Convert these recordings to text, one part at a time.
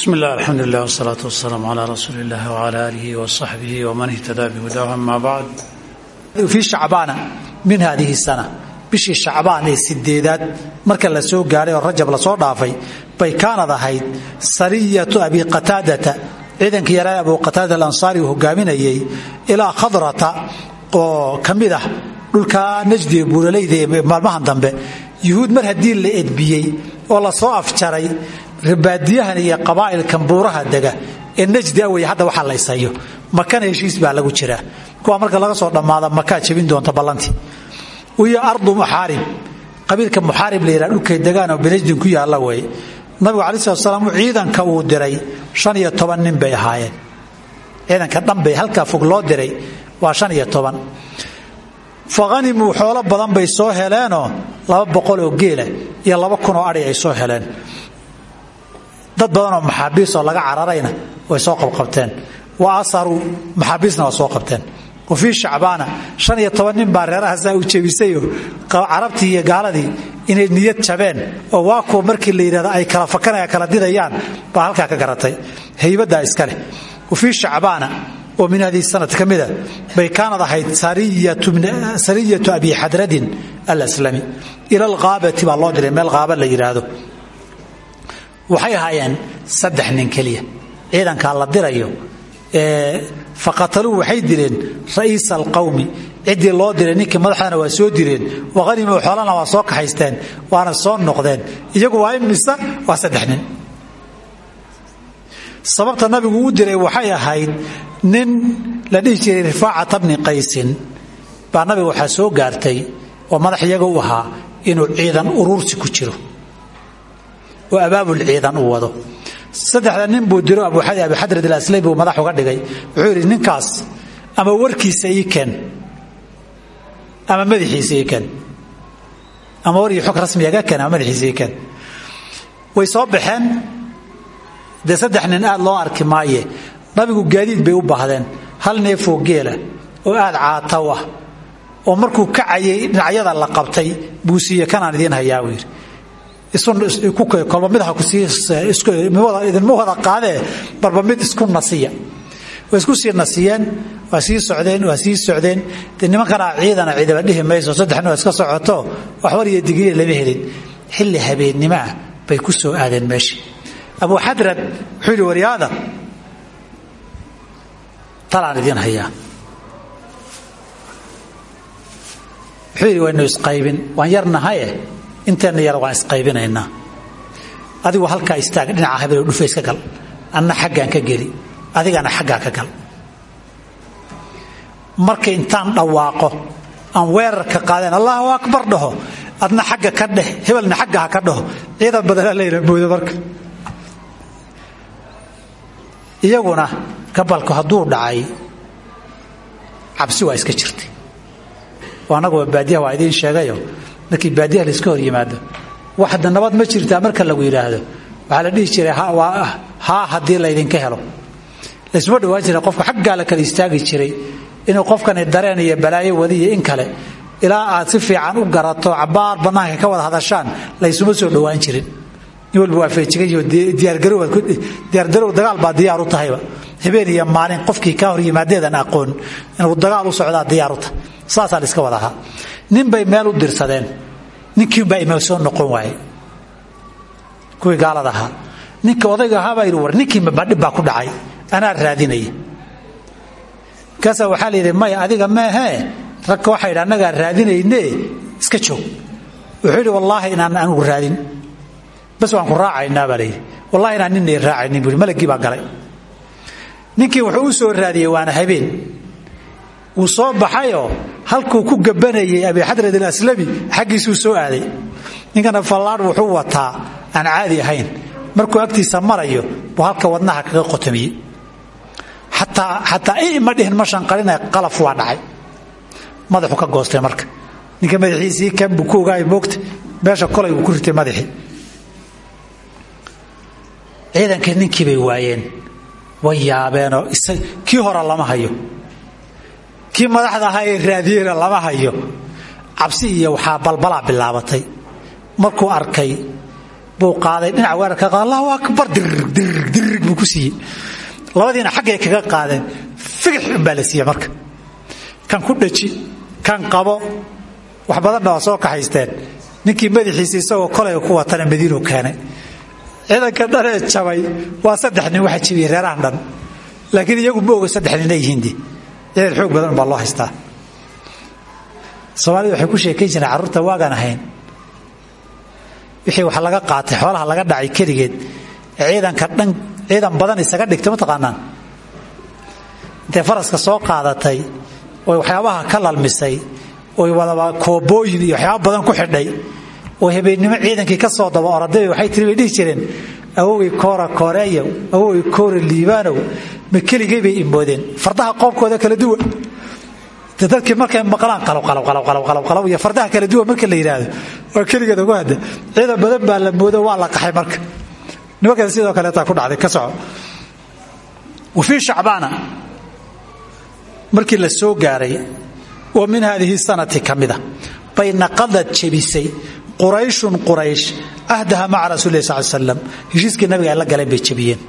bismi illah alxamdulilah wsalaatu wasalaamu calaa rasuuli illah wcala aalihi wasaxbihi waman ihtadaa bihudaah ama bacd fii shacbaana min haadihi sana. Bishii shacbaan ee sideedaad marka la soo gaaray oo rajab la soo dhaafay bay kaanad ahayd sariyatu abi qataadata. Ciidankii yaraa abu qataada alansaari uu hogaaminayay ilaa khadrata oo ka mid ah dhulkaa najdi buuralayda ee maalmahan dambe. Yuhuud mar haddii baadiyahan iyo qabaa'ilkan buuraha dega ee najdi awey hadda waxaa laysayo makana heshiis baa lagu jiraa kuwa marka laga soo dhammaada makaa jebin doonta ballantii iyo ardu muxaarib qabiilka muxaarib la dhulkay degaan oo binajdin ku yaalla weeye. Nabigu calayi slat salaam ciidanka uu diray shan iyo toban nin bay ahaayeen. Ciidanka dhanbay halkaa fog loo diray. Waa shan iyo toban. Xoolo badan bay soo heleenoo laba boqol oo geela iyo laba oo adhi ay soo heleen dad badanoo maxaabiisoo laga cararayna way soo qabqabteen. Wa asaruu maxaabiisna waa soo qabteen. Wa fii shacbaana shan iyo toban nin baa reerahaasaa u jebisayoo carabtii iyo gaaladii inay niyad jabeen oo waa kuwa markii la yidhahda ay kala fakanaya kala didayaan baa halkaa ka garatay. Haybaddaa iskaleh wa fii shacbaana oo min haddii sanad ka mida bay kaanad ahayd sariyatu abi xadradin alaslami. Ila alqaabati baa loo diray meel qaaba la yidhaahdo waxay ahaayeen saddex nin keliya. Ciidankaa la dirayo faqataluu waxay dileen ra'iisa alqawmi ciddii loo diray ninkii madaxdana waa soo direen. Waqhanimo xoolana waa soo kaxaysteen waana soo noqdeen. Iyagu waa imisa waa saddex nin. Sababta nabigu u diray waxay ahayd nin la jiray rifaacata bni qaysin. Baa nabiga waxaa soo gaartay oo madax iyaga u ahaa inuu ciidan uruursi ku jiro oo abaabul ciidan uu wado. Saddexda nin buu diro abuxadrad alaslay buu madax uga dhigay. Wuxuu yidhi ninkaas ama warkiisa ii keen ama madaxiisa ii keen ama wargii xog rasmiga ga keen ama madaxiisa ii keen. Way soo baxeen. Dee saddex nin aad loo arki maaye. Nabigu gaadiid bay u baahdeen. Hal neefoo geela oo aad caataw ah oo markuu kacayay dhinacyada la qabtay buu siiye kanaan idiin hayaa buu kolba mid ha idinma wada qaadee barba mid isku nasiya way isku sii nasiyeen waa sii socdeen waa sii socdeen. De nimankanaa ciidana ciidaba dhihi mayso saddexna iska socoto. Waxbar iyo digriya lama helin. Xilli habeennimoah bay ku soo aadeen meesha. Abu xadrad wuxuu yidhi waryaada talaan idiin hayaa. Wuxuu yidhi waynu isqaybin waan yarnahaye inteenna yar waan isqaybinaynaa. Adigu halkaa istaag dhinaca habelo dhufays ka gal. Anna xaggaan ka geli adigana xaggaa ka gal. Marka intaan dhawaaqo aan weerarka qaadeen allahu akbar dhaho. Adna xagga ka dheh hebelna xagga ha ka dhaho. Ciidan badanaa layna moodo marka iyaguna gabalku hadduu dhacay cabsi waa iska jirtay. Waa baadiyaha waa idiin sheegayo markii baadiyaha layska hor yimaado. Waxda nabad ma jirtaa marka lagu yidhaahdo waxaa la dhihi jiray haa haddii laydinka helo. Laysuma dhowaan jira qofka xaggaa la kala istaagi jiray. Inuu qofkani dareen iyo balaayo wadiyo in kale. Ilaa aad si fiican u garato cabbaar bannaanka ka wada hadashaan laysuma soo dhowaan jirin. Nin walba waa feejigayo diyaargarow dagaal baa diyaar u tahayba. Habeen iyo maalin qofkii kaa hor yimaadeedan aqoon. Inuu dagaal u socdaa diyaar u tahay saasaa la iska wada nin bay meel u dirsadeen. Ninkiinbaa ima soo noqon waaye kuwii gaalada ahaa. Ninka odayga ahaabaa yidhi war ninkiinba badhib baa ku dhacay. Anaa raadinaya markaasaa waxaa la yidhi maya adiga meehee ragka waxaa yidhi annagaa raadinayne. Iska joog. Wuxuu yidhi wallaahi inaan anigu raadin. Bas waan ku raacaynaa baa wallahi inaan ninay raacaynin buu malagii galay. Ninkii wuxuu soo raadiyey waana habeen wuu soo baxayoo halkuu ku gabanayay abixadrad alaslami xaggiisuu soo aaday. Ninkana fallaadh wuxuu wataa aan caadi ahayn. Markuu agtiisa marayo buu halka wadnaha kaga qotomiyey xataa ima dhihin ma shanqalinay qalaf waa dhacay. Madaxu ka goostay marka. Ninka madaxiisii kan buu ku ogaay moogta kolay ku ritay madaxii ciidankii ninkii bay waayeen. Way yaabeenoo kii hore lama hayo kii madaxda ahaa ee raadiyeyna lama hayo. Cabsi iyo waxaa balbalaa bilaabatay. Markuu arkay buu qaaday dhinaca weerarka allahu akbar dirig dirig dirig buu ku siiyey. Labadiina xaggay kaga qaadeen figix unbaa marka. Kan ku dhaji kan qabo wax badanna waa soo kaxaysteen. Ninkii madaxiisa isagoo kolay ku watana madiinuu keenay. Ciidanka dhanee jabay waa saddex nin waxa jibiyey reerahan dhan laakiin iyagu ma oga saddex nina yihiinde ciidan xoog badan baa loo haystaa. Soomaalida waxay ku sheekayn jireen carruurta waagaan ahayn. Wixii wax laga qaatay xoolaha laga dhacay keligeed ciidanka dhan ciidan badan isaga dhigtay mataqaanaan intay faraska soo qaadatay oy waxyaabaha ka lalmisay oy wadaba koobooyin iyo waxyaaba badan ku xidhay oo habeennimo ciidankii ka soo daba oraday waxay tiri bay jireen awowey koora kooreeyow awowey koora liibaanow ma keligay bay imoodeen fardaha qoobkooda kala duwa. De dadkii markay maqlaan qalabqalabqalabqalab iyo fardaha kala duwa marka la yidhaahdo. Waa keligeed ugu hadda. Ciidan badan baa la moodo waa la qaxay marka. Nimankana sidoo kaleetaa ku dhacday ka soco. Wa shacbaana markii la soo gaaray oo min haadihi sanati ka mida bay naqadad jebisay qurayshun quraysh. Ahdaha maca rasuuli sal slam heshiiskii nabiga la galeen bay jebiyeen.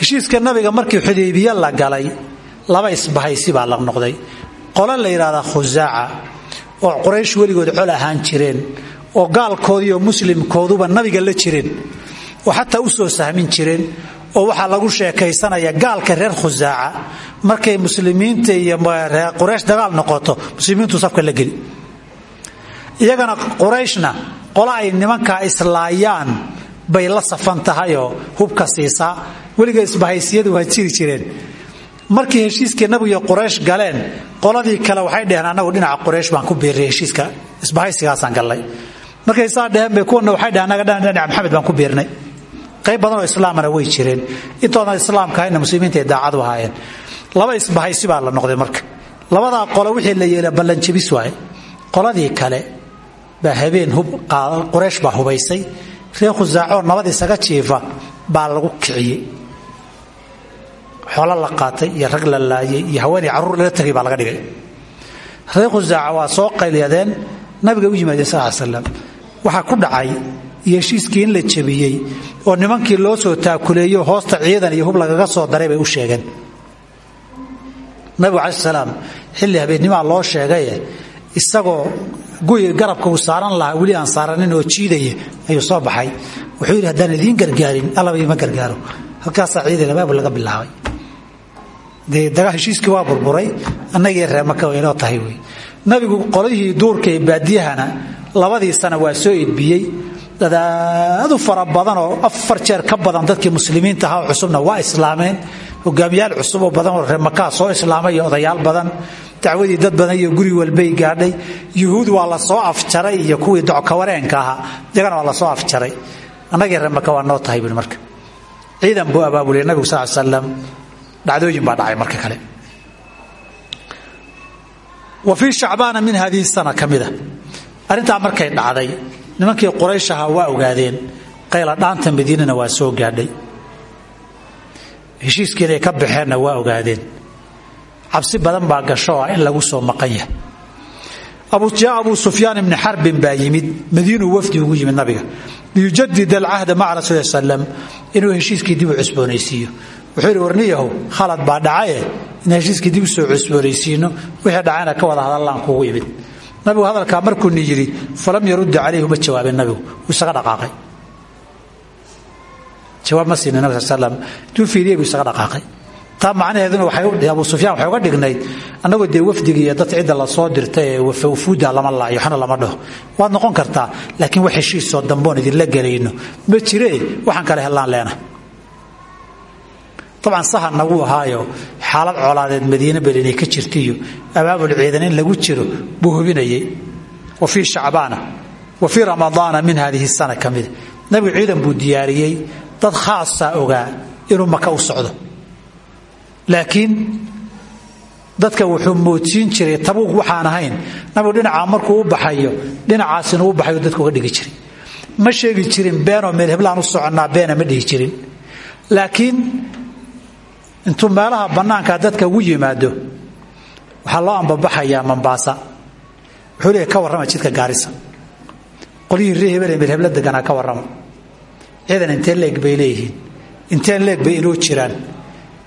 Heshiiska nabiga markii xudaybiye la galay laba isbahaysi baa la noqday. Qolo la yidhahdaa khusaaca oo quraysh weligood col ahaan jireen oo gaalkoodiiyo muslimkooduba nabiga la jireen oo xataa u soo sahmin jireen oo waxaa lagu sheekaysanaya gaalka reer khusaaca markay muslimiinta iyo quraysh dagaal noqoto muslimiintu safka la geli iyagana qurayshna qolo ay nimankaa islaayaan bay la safan tahayoo hubka siisaa weliga isbahaysiyadu waa jiri jireen. Markii heshiiskii nabigiyo quraysh galeen qoladii kale waxay dheheen annagu dhinaca quraysh baan ku biirnay heshiiska isbahaysigaasaan gallay. Markay saa dheheen bay kuwana waxay dheheen annaga dhinaca maxamed baan ku biirnay qayb badan oo islaamana way jireen. Intoodan islaamka ahayna muslimiinta ay daacadu ahaayeen. Laba isbahaysi baa la noqday marka. Labadaa qolo wixii la yeela ballanjabis waaye. Qoladii kale baa habeen quraysh baa hubaysay. Reer khusaacoo nabad isaga jiifa baa lagu kiciyey. Xoolo la qaatay iyo rag la laayay iyo haweenay carruur lala tagay baa laga dhigay. Reer khusaaca waa soo qayliyadeen nabiga u yimaadeen sal slam waxaa ku dhacay iyo heshiiskii in la jebiyey oo nimankii loo soo taakuleeyo hoosta ciidan iyo hub lagaga soo daray bay u sheegeen. Nabigu cala salaam xilli habeennimaa loo sheegaye isagoo guyi garabka uu saaran lahaa weli aan saaranin oo jiidaya ayuu soo baxay. Wuxuu yidhi haddaan idiin gargaarin allaba ima gargaaro. Halkaasaa ciidan abaab laga bilaabay. Dee dagaa waa burburay annagii reemaka inoo tahay wey. Nabigu qolihii duurka baadiyahana labadii sana waa soo edbiyey. Dadaadu fara badan oo afar jeer ka badan dadkii muslimiinta ahaa oo cusubna waa islaameen. Hogaamiyaal cusub oo badan oo reemakaa soo islaamay iyo odayaal badan dacwadii dad badan iyo guri walbay gaadhay. Yuhuud waa la soo afjaray iyo kuwii dockawareenka ahaa. Iyagana waa la soo afjaray. Annagii reemaka waa noo tahay buui marka. Ciidan buu abaabuliyay nabigu sal slam dhacdooyin baa dhacay marka kale. Wa fii shacbaana min hadihi sana ka mida markay dhacday nimankii quraysh ahaa waa ogaadeen qayla dhaanta madiinana waa soo gaadhay. Heshiiskii inay ka baxeenna waa ogaadeen cabsi badan baa gasho in lagu soo maqan yahay. Jaa abu sufyaan ibni xarbin baa yimid madiinuu wafdi ugu yimid nabiga. Liyujadid alcahda maca rasuuli slam inuu heshiiskii dib u cusboonaysiiyo. Wuxuu warniyahow khalad baa dhacaye inaan heshiiskii dib u soo cusboonaysiino wixii dhacayna ka wada hadallaan kugu yimid. Nabigu hadalkaa markuuni yidhi falam yarudda calayhi uma jawaabin nabigu wuu isaga jawaab ma siinin nabig sal slam intuu fiiriyey buu isaga taa macnaheeduna abu sufyaan waxay uga dhignayd annagoo dee wafdiga iyo dad cidda la soo dirta wafuuda lama laayo waxna lama dhaho. Waad noqon kartaa laakiin wax heshiisoo damboon idinla gelayno. Ma jiree waxaan kale hellaan leena. Dabcan sahan nagu ahaayo xaalad colaadeed madiine bel inay ka jirtaiyo abaabul ciidan in lagu jiro buu wa fii shacbaana wa fii ramadaana min hadihi sana ka mida ciidan buu diyaariyey dad khaasaa ogaa inuu maka u socdo laakiin dadka wuxuu moodsiin jiray tabuug waxaan ahayn. Nabigu dhinacaa markuu u baxayo dhinacaasina u baxayo dadka uga dhigi jiray. Ma sheegi jirin beenoo meel heblaan u soconnaa beena ma dhihi jirin. Laakiin intuu meelaha bannaankaa dadka ugu yimaado waxaa loo ambabaxayaa mambaasa wuxuu leeyahy ka warrama jidka gaarisa qolyihii ree hebel ee deganaa ka warrama. Ciidan intee leeg bay leeyihiin? Intee leeg bay inoo jiraan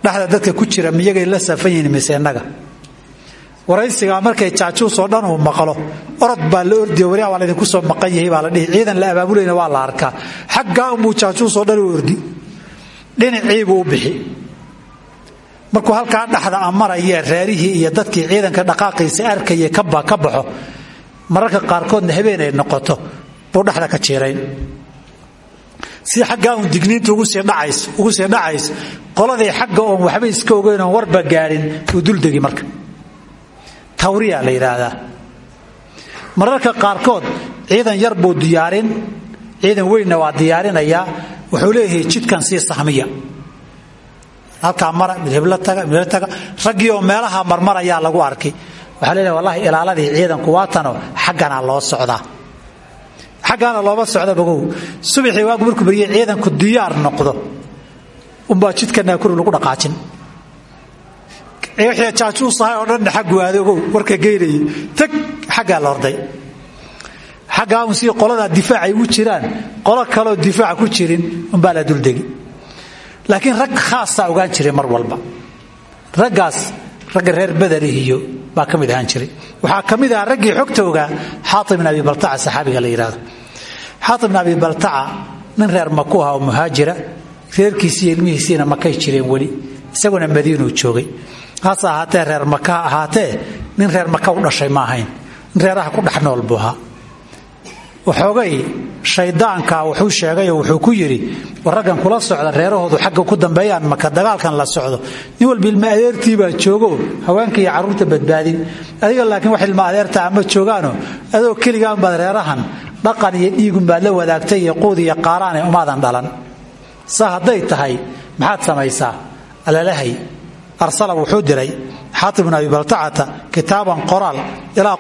dhexda dadka ku jira miyagay la safan yihiin mise innaga waraysigaa markay jaajuusoo uu maqlo. Orod baa la ordiya waryaa waa laydinku soo maqan yahay baa la dhihi. Ciidan la abaabulayna waa la arkaa. Xaggaa unbuu jaajuusoo dhan u ordi. Dhinaciibuu u bixi. Markuu halkaa dhaxda amaraya reerihii iyo dadkii ciidanka dhaqaaqiisa arkaya ka baxo mararka qaarkoodna habeenay noqoto. Buu dhexda ka jiirayn si xaggaa uun digniinta ugu sii dhacayso qoladii xagga oon waxba iska ogeyn oon warba gaadhin uu duldegi marka. Tawriya la yidhaahdaa mararka qaarkood ciidan yar buu diyaarin ciidan weynna waa diyaarinayaa wuxuu leeyahay jidkan sii sahmiya halkaa mara mid heblo taga mid heblo taga raggii oo meelaha marmarayaa lagu arkay. Waxaa leeyahay wallahi ilaaladii ciidanku waatanoo xaggana loo socdaa xaggaana looma socda bogow subaxii waagu markuu baryay ciidanku diyaar noqdo. Unbaa jidka naakuri lagu dhaqaajin. Wixii jaajuusahay oo dhanna xaggu aada ogow warka geynayay tag xaggaa la orday. Xaggaa un sii qoladaa difaacay ugu jiraan qolo kaleoo difaaca ku jirin unbaa la duldegi laakiin rag khaasaa ogaan jiray mar walba. Raggaas ragga reer badarihiyo baa ka mid ahaan jiray. Waxaa ka mid ahaa raggii xogta ogaa xaaib bin abi baltaca saxaabiga la yidhahdo xaaib bin abi baltaca nin reer maku ah oo muhaajira reerkiisiiyo ilmihiisiina makay jireen weli isaguna madiinuu joogay. Hase ahaatee reer maka ahaatee nin reer maka u dhashay ma reeraha ku dhex nool buu shaydaanka wuxuu sheegay wuxuu ku yidhi war kula socda reerahoodu xagga ku dambeeyaan maka dagaalkan la socdo. Nin walba ilma adeertii joogo haweenka iyo carruurta badbaadin. Adiga laakiin wax ilma ama joogaano adoo keligaan baad reerahan dhaqan iyo dhiigunbaad la wadaagtay iyo quud iyo qaaraane umaadan dhalan. Saa hadday tahay maxaad samaysaa? Alalahay arsala wuxuu diray xaatib bin abi baltacata kitaaban qoraal ilaa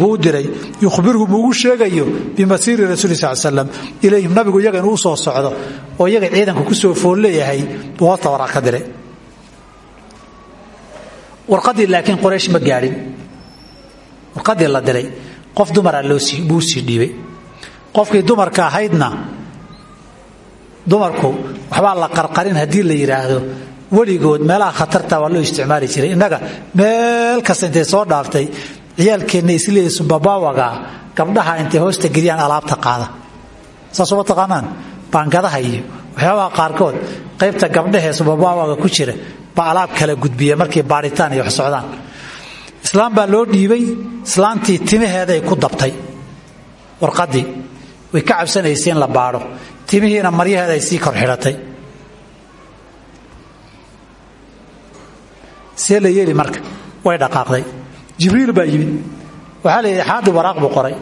buu diray yukhbirhum ugu sheegayo bimasiiri rasuuli sal slam ilayhim nabigu iyaga inuu soo socdo oo iyaga ciidanka ku soo fool leeyahay buu hoosta ka diray. Warqadii laakiin qoraysh ma gaadhin. La diray qof dumara buu sii dhiibay qofkii dumarka ahaydna dumarku waxbaa la qarqarin haddii la yidhaahdo weligood meelaha khatarta waa loo isticmaali jiray. Innaga meel kasta intay soo dhaaftay ciyaalkeenna isleeya subabawaga gabdhaha intay hoosta geliyaan alaabta qaada. Saasuma taqaanaan? Baangadaha iyo waxyaabaha qaarkood qaybta gabdhahee subabawaga ku jira baa alaab kala gudbiya markay baaritaan iyo socdaan. Islaam baa loo dhiibay islaantii timaheeday ku dabtay. Warqadii way ka cabsanaysay in la baadho. Timihiina maryaheeda ay sii kor xidhatay see la marka way dhaqaaqday. Jibriil baa yimid. Waxaa la yidhi xaadib waraaq buu qoray.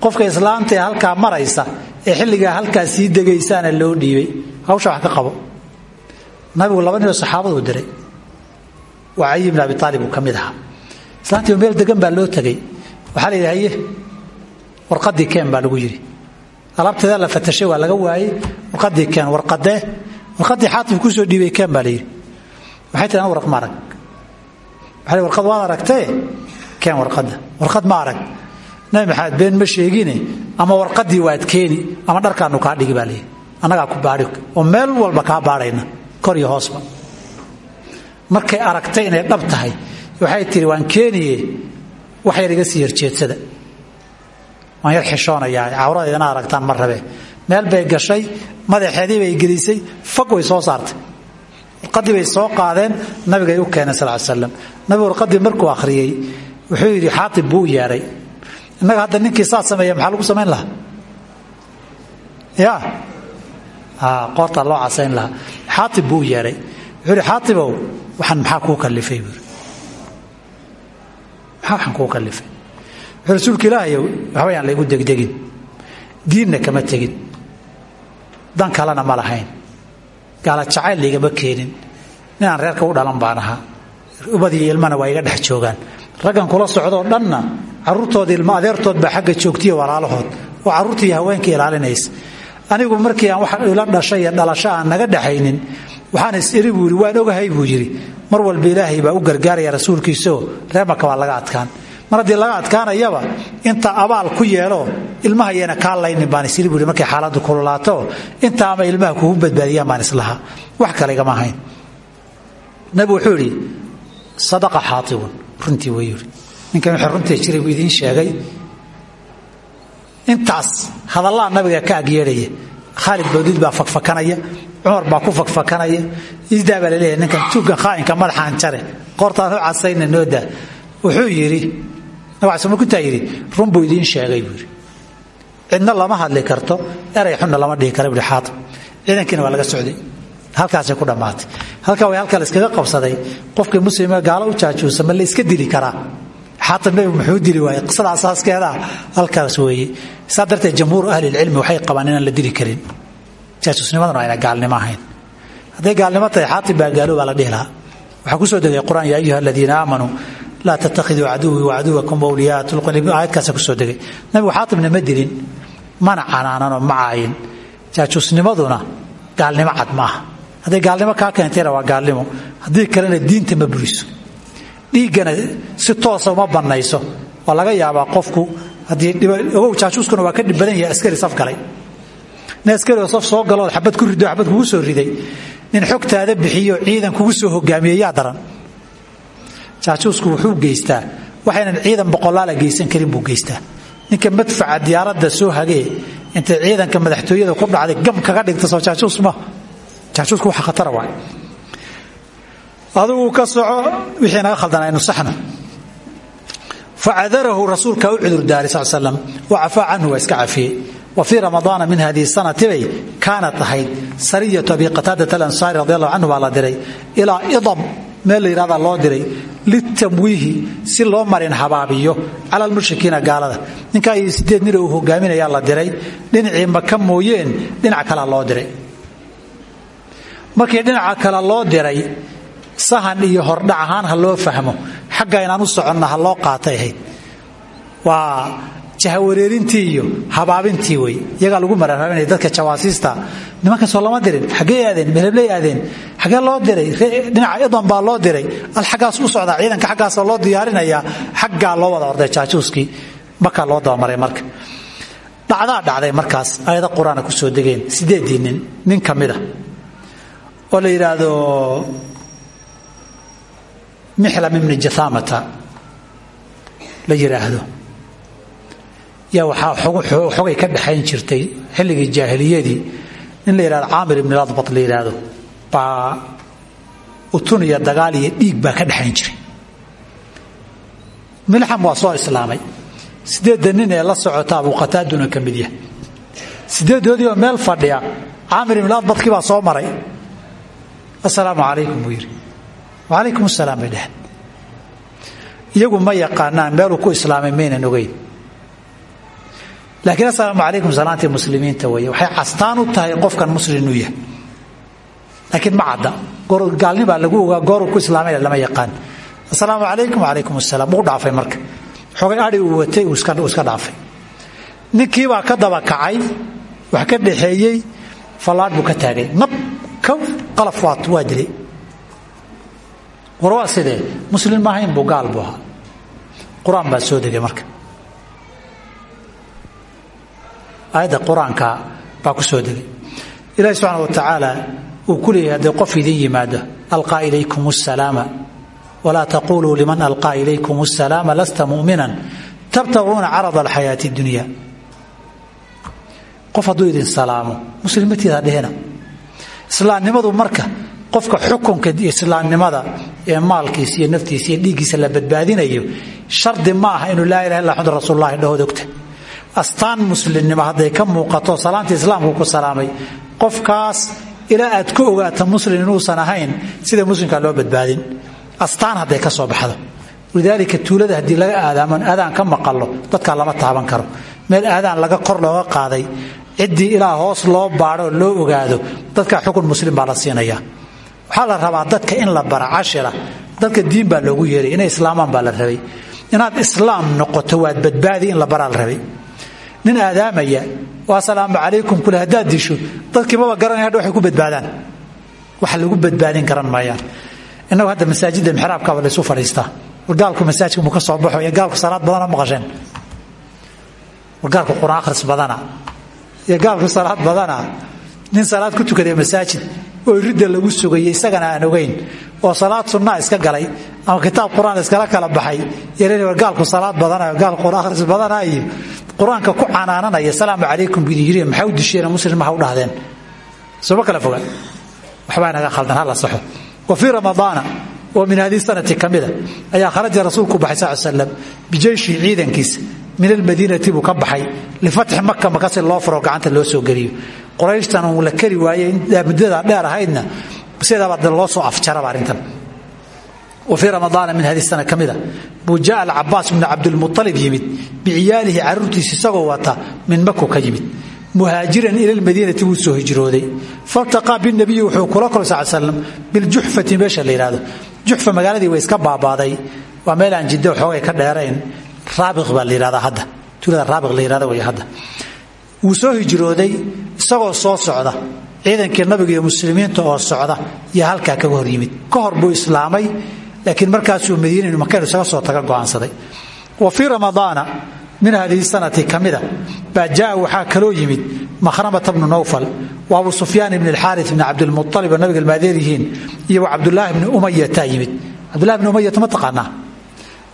Qofka islaamtaee halkaa maraysa ee xilligaa halkaa sii loo dhiibay hawsha wax ka qabo. Nabigu laba ninoo saxaabaduu diray. Waa cali bn abi aalib uu islaantiiba meel degan baa loo tegay waxaa la yidhi warqadii keen baa lagu yidhi alaabteeda la fatashay waa laga waayey. Warqadii keen warqadee warqadii xaatib ku soo dhiibay keen baa waxay tihi an waraq ma warqad waad aragtee? Keen warqadda. Warqad ma arag. Nabi been ma sheegine ama warqadii waad keeni ama dharkaanu kaa dhigi baa layidhi ku baadhi oo meel walba kaa baadhayna kor iyo hoosba. Markay aragtay inay dhab tahay waxay tihi waan keeniye wax yar iga sii yarjeedsada waan yar xishoonayaa cawrada ina aragtaan ma meel bay gashay madaxeedii bay gelisay fag way soo saartay. Warqadii bay soo qaadeen nabigay u keeneen sal slam nabigu warqadii markuu akhriyey wuxuu yidhi xaatib buu u yeedhay hadda ninkii saa sameeya maxaa lagu samayn lahaa? Ya qoortaa loo casayn lahaa. Xaatib buu u wuxuu yidhi xaatibow waxaan maxaa kuu kallifay? Buuri maxaa waxaan wuxuu rasuulka ilaahayow waxba yaan laygu degdegin. Diinna kama tegin. Dan kalena ma lahayn. Gaala jacayl laygama keenin. Ninaan reerka u dhalan baan ahaa. Ilmana waa iga dhex joogaan. Raggan kula socdoo dhanna caruurtooda ilmo adeertood baa xagga joogtiya walaalahood. Oo carruurtii haweenka ilaalinaysa. Anigu markii aan wax ila dhashay dhalasho aan naga dhaxaynin waxaan is-iri waan ogahay buu yidhi. Mar walba ilaahay baa u gargaaraya rasuulkiisaoo reer maka waa laga adkaan mar haddii laga adkaanayaba inta abaal ku yeelo ilmaha yeena kaa laynin baan isiri buui markay xaaladdu kululaato inta ama ilmaha kugu badbaadiyaan baan islahaa wax kale igama ahayn. Nabigu wuxuu sadaqa xaatibun runtii way yidhi. Ninkan runtii jiray buu sheegay. Intaas hadallaa nabiga ka agyeedhaya khaalid bawdiid baa fakfakanaya cumar baa ku fakfakanaya isdaa baa la leeyahay ninkan khaa'inka madaxaan jare qoortaan u casayna noodaa wuxuu yidhi nabig kuntaa yidhi run buu idiin sheegay buu yidhi. Cidna lama hadli karto eray xunna lama dhihi kara buui ciidankiina waa laga socday. Halkaasay ku dhammaatay. Halkaa way halka la iskaga qabsaday. Qofkii muslima gaalo u jaajuusa ma la iska dili karaa. Xaaib nebigu muxuu dili waayey. Qisada asaaskeeda halkaas weeye. Saa darteed jamhuuru ahlilcilmi waxay qabaan la dili karin. Jaajuusnimadana ayna gaalnimo ahayn. Hadday gaalnimo tahay xaatib baa gaalo baa la dhihi ku soo degay qur'aan yaa ayuha laa tattakhiduu caduwii wacaduwakum awliyaa. Tulqun aayadkaasa ku soo degay. Nabigu xaatibna ma dilin mana canaananoo ma caayin. Jaajuusnimaduna gaalnimo cad ma aha. Hadday gaalnimo kaa keentayna waa gaalnimo. Haddii kalena diinta ma buriso. Dhiiggana si toosa uma bannayso. Waa laga yaabaa qofku haddii ogow jaajuuskuna waa ka dhib badan yahay askari saf galay. Nin askari oo saf soo galood xabad ku rido xabad kugu soo riday. Nin xogtaada bixiyo ciidan kugu soo hogaamiyey yaa daran jaajuusku wuxuu geystaa waxaynan ciidan boqolaala geysan karin buu geystaa. Ninka madfaca diyaaradda soo hagee intay ciidanka madaxtooyada ku dhacday gam kaga dhigta soo jaajuus ma. Jaajuusku waxa khatara waay. Adigu ka soco wixii naga khaldan aynu saxno. Facadarahu rasuulka u cudurdaaray sal slam wacafaa canhu waa iska cafiyey. Wa fii ramadaana min hadihi sanati bay kaanat ahayd. Sariyatu abi qataadat alansaari radi allahu canhu baa la diray. Ilaa idam meel la yidhahdaa loo diray litamwiihi si loo marin habaabiyo cala almushrikiina gaalada. Ninkaa iyo sideed nina uu hogaaminayaa la diray dhinacii maka mooyeen dhinac kalea loo diray. Markii dhinaca kale loo diray sahan iyo hordhac ahaan ha loo fahmo xagga inaan u soconna ha loo qaatay ahayd. Waa jahawareerintii iyo habaabintii wey iyagaa lagu mararabinaya dadka jawaasiista nimankaasoo lama dirin xaggee aadeen mehebley aadeen xaggee loo diray dhinaca idon baa loo diray al xaggaas u socdaa ciidanka xaggaasoo loo diyaarinayaa xaggaa loo wada orday jaajuuskii. Makaa loo dabamaray marka. Dhacdaa dhacday markaas ayada qur'aana ku soo degeen sideedii nin nin ka mid a oo la yidhaahdo mixlam ibni jahamata la yidhaahdo yaa waxaa xogay ka dhexayn jirtay xilligii jaahiliyadii. Nin la yidhahdo caamir ibni ladbat la yidhaahdo baa utun iyo dagaal iyo dhiig baa ka dhexayn jiray. Milxam waa soo islaamay. Sideedda nin ee la socota abuqataaduna ka mid yahay. Sideedoodii oo meel fadhiya caamir ibni ladbatkii baa soo maray. Assalaamu calaykum buu yidhi. Wacalaykum asalaam bay iyagu ma yaqaanaan meeluu ku islaamay maynan ogeyn laakiin assalaamu calaykum salaantii muslimiinta weeye. Waxay castaan u tahay qofkan muslim yahay. Laakiin ma cadda. Gaalnibaa lagu ogaa gooruu ku islaamayna lama yaqaan. Assalaamu calaykum wacalaykum asalaam wuu dhaafay marka. Xogay adhi uu watay uu iska dhaafay. Ninkiibaa ka daba kacay wax ka dhaxeeyey fallaadh buu ka taagay. Nab kow qalaf waat waa dilay. War waa sidee? Buu gaal buu ahaa. Qur'aan soo degay marka aayadda qur'aanka baa ku soo degay. Ilaahi subxaana wa tacaala uu ku leeyahay hadday qof idin yimaado alqaa ilaykum asalaama walaa taquluu liman alqaa ilaykum asalaama lasta mu'minan tabtaguuna carada alxayaati dunya qof hadduu idin salaamo muslimatiida dhehena. Islaamnimadu marka qofka xukunka islaamnimada ee maalkiisa iyo naftiisa iyo la badbaadinayo shardi ma aha inuu laa ilaha illa xamd rasuululahi astaan muslimnimo hadday ka muuqato salaanta islaamku ku salaamay qofkaas ilaa aad ku ogaata muslim inuusan ahayn sida muslimka loo badbaadin. Astaan hadday ka soo baxdo. Walidaalika tuulada haddii laga aadaamon aadaan ka maqallo dadkaa lama taaban karo. Meel aadaan laga kor looga qaaday ciddii ilaa hoos loo baadho loo ogaado dadka xukun muslim baa la siinaya waxaa la rabaa dadka in la bara cashira dadka diin baa loogu yeeray inay islaamaan baa la rabay. Inaad islaam noqoto waad badbaadi in la baraa rabay nin aadaamaya waa asalaamu calaykum kule haddaad disho. Dadkii maba garanaya hadha waxay ku badbaadaan. Wax lagu badbaadin garan maayaan. Innagu hadda masaajidda mixraabkaaba laysu fadhiistaa war gaalku masaajka mu ka soo baxo iyo gaalku salaad badana maqasheen. War gaalku quraan akhris badana. Iyo gaalku salaad badana. Nin salaad ku tukaday masaajid oo ridda lagu sugayay isagana aan ogayn oo salaad sunnaa iska galay ama kitaab qur'aan iskala kala baxay. Yar gaalku salaad badanayo gaal qur akhris badana iyo qur'aanka ku canaananaya salaamu calaykum bidin yiri maxaa u disheen muslim maha u dhahdeen? Sooma kala foga waxbaa naga khaldan hala saxo. Wa fii ramadaana oo min haddii sanati ka mida ayaa kharaja rasuulku baxay sal slam bijeyshi ciidankiisa min almadiinati buu ka baxay lifatxi maka maka si loo furo gacanta loo soo geliyo qurayshtan uu la kari waayey muddada dheer ahaydna sidaaba de loo soo afjaraba arrintan wa fii ramadaana min haddii sana ka mida buu jaa alcabaas bnu cabdilmualib yimid biciyaalihi caruurtiisa yimid muhaajiran ila lmadiinati wuu soo hijrooday. Faltaqaa binabiyi wuxuu kula kol sal slam biljuxfati meesha la yidhahdo juxfa magaaladii way iska baabaaday. Waa meel aan jiddo xoogay ka dheerayn. Raabiq baa la yidhahdaa hadda. Tuulada raabiq la yidhahda way hadda. Nabiga iyo muslimiinta oo socda iyo halkaa kaga hor yimid. Ka hor buu islaamay laakiin markaasuu madiina makanu isaga soo taga go'aansaday. Wa fii ramadaana min hadihi sanati ka mida baa jaa waxaa kaloo yimid mahramata bnu nawfal wa abu sufyaan ibn alxaari bni cabdilmualib oo nabiga almaadeer yihiin iyo cabdulaahi bni umayataa yimid. Cabdulahi bni umayata ma taqaanaa?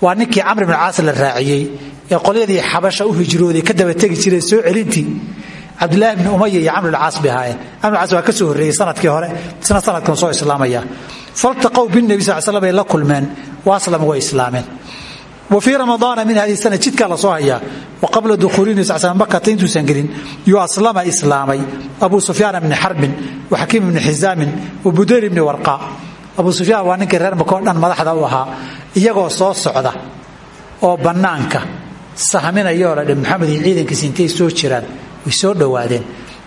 Waa ninkii camr bn caas la raaciyey ee qolyadii xabasha u hijrooday ka daba tegi jiray soo celintii cabdulaahi bni umaya iyo camr caas bay ahaayeen. Camr caas waa ka soo horreeyey sannadkii hore isna sanadkan soo islaamaya. Faltaqow binebi sal islaameen wa fii ramadaana min haddii sana jidkaa la soo hayaa. Wa qabla dukhuuli nabi sal slam makata intuusan gelin. Yuu aslama islaamay abu sufyaan bni xarbin wa xakiim bni xisaamin wa budayr bni warqa. Abu sufyaan waa ninkii reer maka oo dhan madaxda u ahaa. Iyagoo soo socda oo bannaanka sahminayoo la dhi soo jiraan way soo dhowaadeen.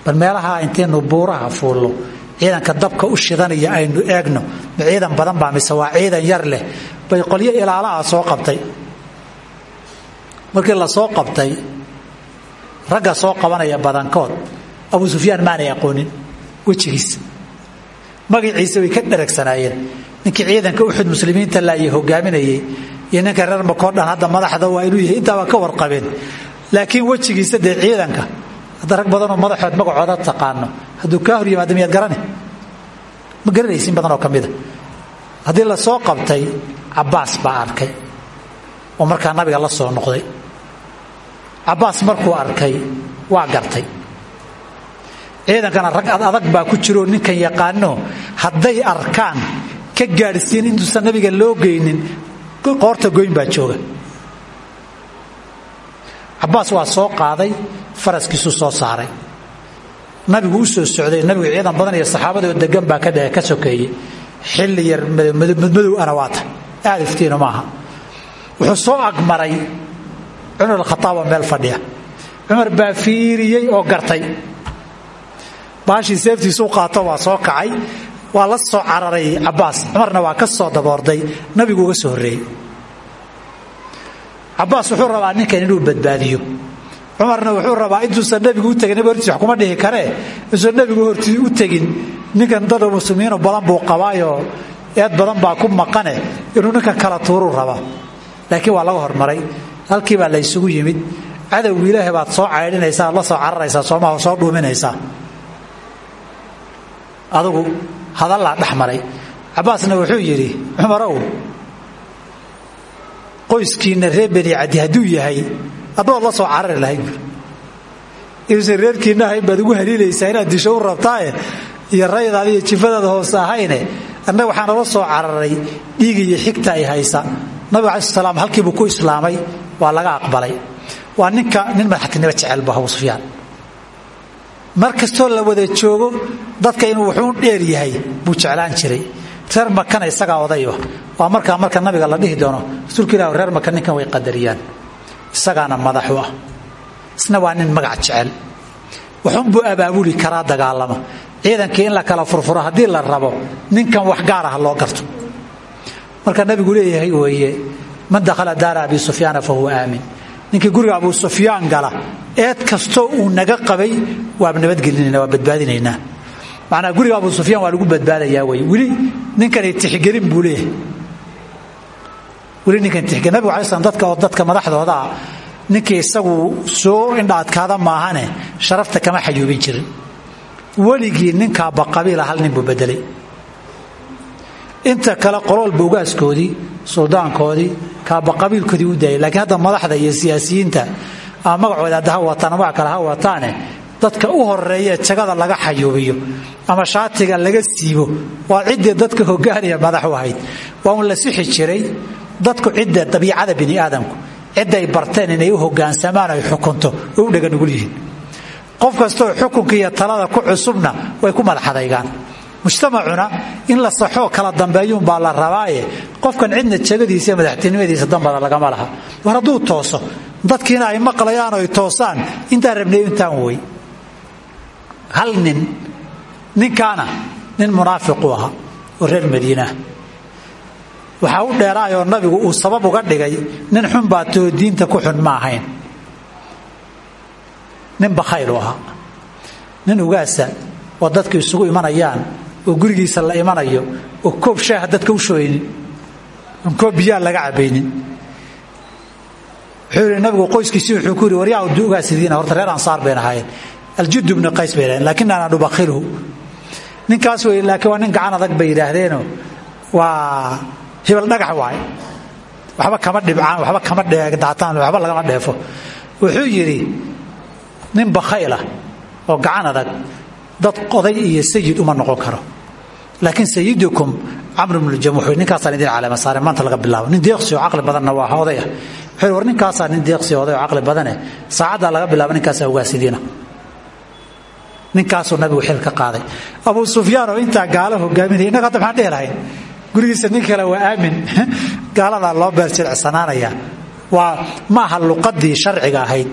Bal meelaha intaynu buuraha fuullo ciidanka dabka u shidanaya aynu eegno ciidan badan baa mise waa ciidan yar leh. Bay qolyo ilaalaha soo qabtay markii la soo qabtay ragga soo qabanaya badankood abu sufyaan maanay aqoonin wejigiisa. Magaciisa way ka dharagsanaayeen ninkii ciidanka uxud muslimiinta laayay hogaaminayay iyo ninka reer makoo dhan hadda madaxda waa inuu yahay intaabaa ka warqabeen. Laakiin wejigiisa dee ciidanka hadda rag badanoo madaxood magacooda taqaano. Hadduu kaa hor yimaado miyaad garani? Ma garanaysin badan oo ka mida haddii qabtay cabbaas baa arkay oo markaa nabiga la soo noqday cabbaas markuu arkay waa gartay. Ciidankana rag ad adag baa ku jiroo ninkan yaqaano hadday arkaan ka gaadhsiin intuusan nabiga loo geynin qoorta goyn baa jooga. Cabbaas waa soo qaaday faraskiisuu soo saaray. Nabigu u soo socday nabigu ciidan badan iyo saxaabadoo degan baa ka sokeeyey. Xilli yar madmadow ana waa tahay aad iftiinu maaha. Wuxuu soo agmaray cumar alkhataab oo meel fadhiya. Cumar baa fiiriyey oo gartay. Baashii seeftiisuu qaato waa soo kacay. Waa la soo cararay cabbaas cumarna waa ka soo daboorday. Nabigu uga soo horreeyey. Cabbaas wuxuu rabaa ninkan inuu badbaadiyo. Cumarna wuxuu rabaa intuusan nebigu u tegin. Nabig hortiis wax kuma dhihi karee intuusan nebigu hortii u tegin. Ninkan dada muslimiino badan buu qabaayoo eed badan baa ku maqane. Inuu ninkan kala tuuruu rabaa. Laakiin waa laga hormaray halkii baa la ysugu yimid. Cadowgu ilaahay baad soo caydhinaysaa la soo cararaysaa soomaha soo dhuuminaysaa. Adugu hadallaa dhex maray. Wuxuu yidhi cumarow qoyskiinna reer beni caddi hadduu yahay addood la soo carari lahay buuri inuusan reerkiinna baad ugu haliilaysaa inaad disho u rabtaaye iyo raydaada iyo jifadaada hoose ahayne. Annaga waxaa soo cararay dhiig iyo xigta ay haysa. Nabiga alai salaam halkiibuu ku islaamay waa laga aqbalay. Waa ninka nin madaxtinimo jecelbu abu sufyaan. Mar la wada joogo dadka inuu wuxuu dheer yahay buu jeclaan jiray. Reer makana isagaa odayba waa markaa marka nabiga la dhihi doono rasuulka ilah reer maka ninkan way qadariyaan. Isagaana madaxu ah. Isna waa nin magac jecel. Waxunbuu abaabuli karaa dagaalama ciidankii in la kala furfuro haddii la rabo ninkan wax gaar ah loo garto. Marka nabigu leeyahay weeye man dakhala daara abi sufyaana fa huwa aamin. Ninkii guriga abu sufyaan gala eed kastoo uu naga qabay waaba nabadgelinayna waa badbaadinaynaa macnaa guriga abu sufyaan waa lagu badbaadayaa wey weli ninkani tixgelin buu leeyahay. Ninkan tixge nabigu alai dadka oo dadka madaxdooda ah isagu soo indha adkaada maahane sharafta kama xayuubin jirin. Weligii ninkaaba qabiila hal nin buu bedelay inta kale qoloolba ugaaskoodii suldaankoodii kaaba qabiilkoodii u daayay laakiin hadda madaxda iyo siyaasiyiinta ama magacooda hadda ha wataan ha wataane dadka u horreeya jagada laga xayuubiyo ama shaatiga laga siibo waa ciddii dadka hogaaniya madax u ahayd. La sixi jiray dadku cidda dabiicada bini aadamku cidday barteen inay u hogaansamaan ay xukunto way u dhega nugul yihiin. Qof kastoo xukunka talada ku cusubna way ku madaxadaygaan mujtamacuna in la saxoo kala dambeeyuunbaa la rabaaye. Qofkan cidna jegadiisa madaxtinimadiisa dambada lagama laha. War hadduu tooso dadkiina ay maqlayaan oy toosaan intaan rabnay intaan wey hal nin ninkaana nin munaafiqu ahaa oo reer madiinaa waxaa u dheeraayoo nabigu uu sabab uga dhigay nin xun baa too diinta ku xun ma ahayn. Nin bakhaylu ahaa. Nin ugaasa oo dadku isugu imanayaan oo gurigiisa la imanayo oo koob shaaha dadka u shooynin koob biyaa laga cabaynin wuxuu yidhi nabigu wuxuu ku yidhi waryaa ugaasidiina horta reer ansaar bayn ahaayeen. Aljudd bnu qays bay laakin ana nubakhilhu ninkaas wey laakiin waa nin gacan adag bay yidhaahdeenoo waa hibal dhagax waaye. Waxba kama dhibcaan waxba kama daataan waxba lagama dheefo. Wuxuu yidhi nin bakhaylah oo gacan adag dad oday iyo sayid uma noqon karo laakiin sayidukum camr bnu jamuux ninkaasaan idin caleema saare maanta laga bilaabo. Nin deeqsi oo caqli badanna waa oday ah. Wuxuu war ninkaasaa nin deeqsi oo caqli badane saacaddaa laga bilaabo ninkaasaa ugaasidiina. Ninkaasuu nabigu xil ka qaaday. Abu sufyaan oo intaa gaalo hogaaminaya innaga hadda maxaan gurigiisa nin kale waa aamin. Gaaladaa loo beerjilicsanaanaya waa maaha luqadii sharciga ahayd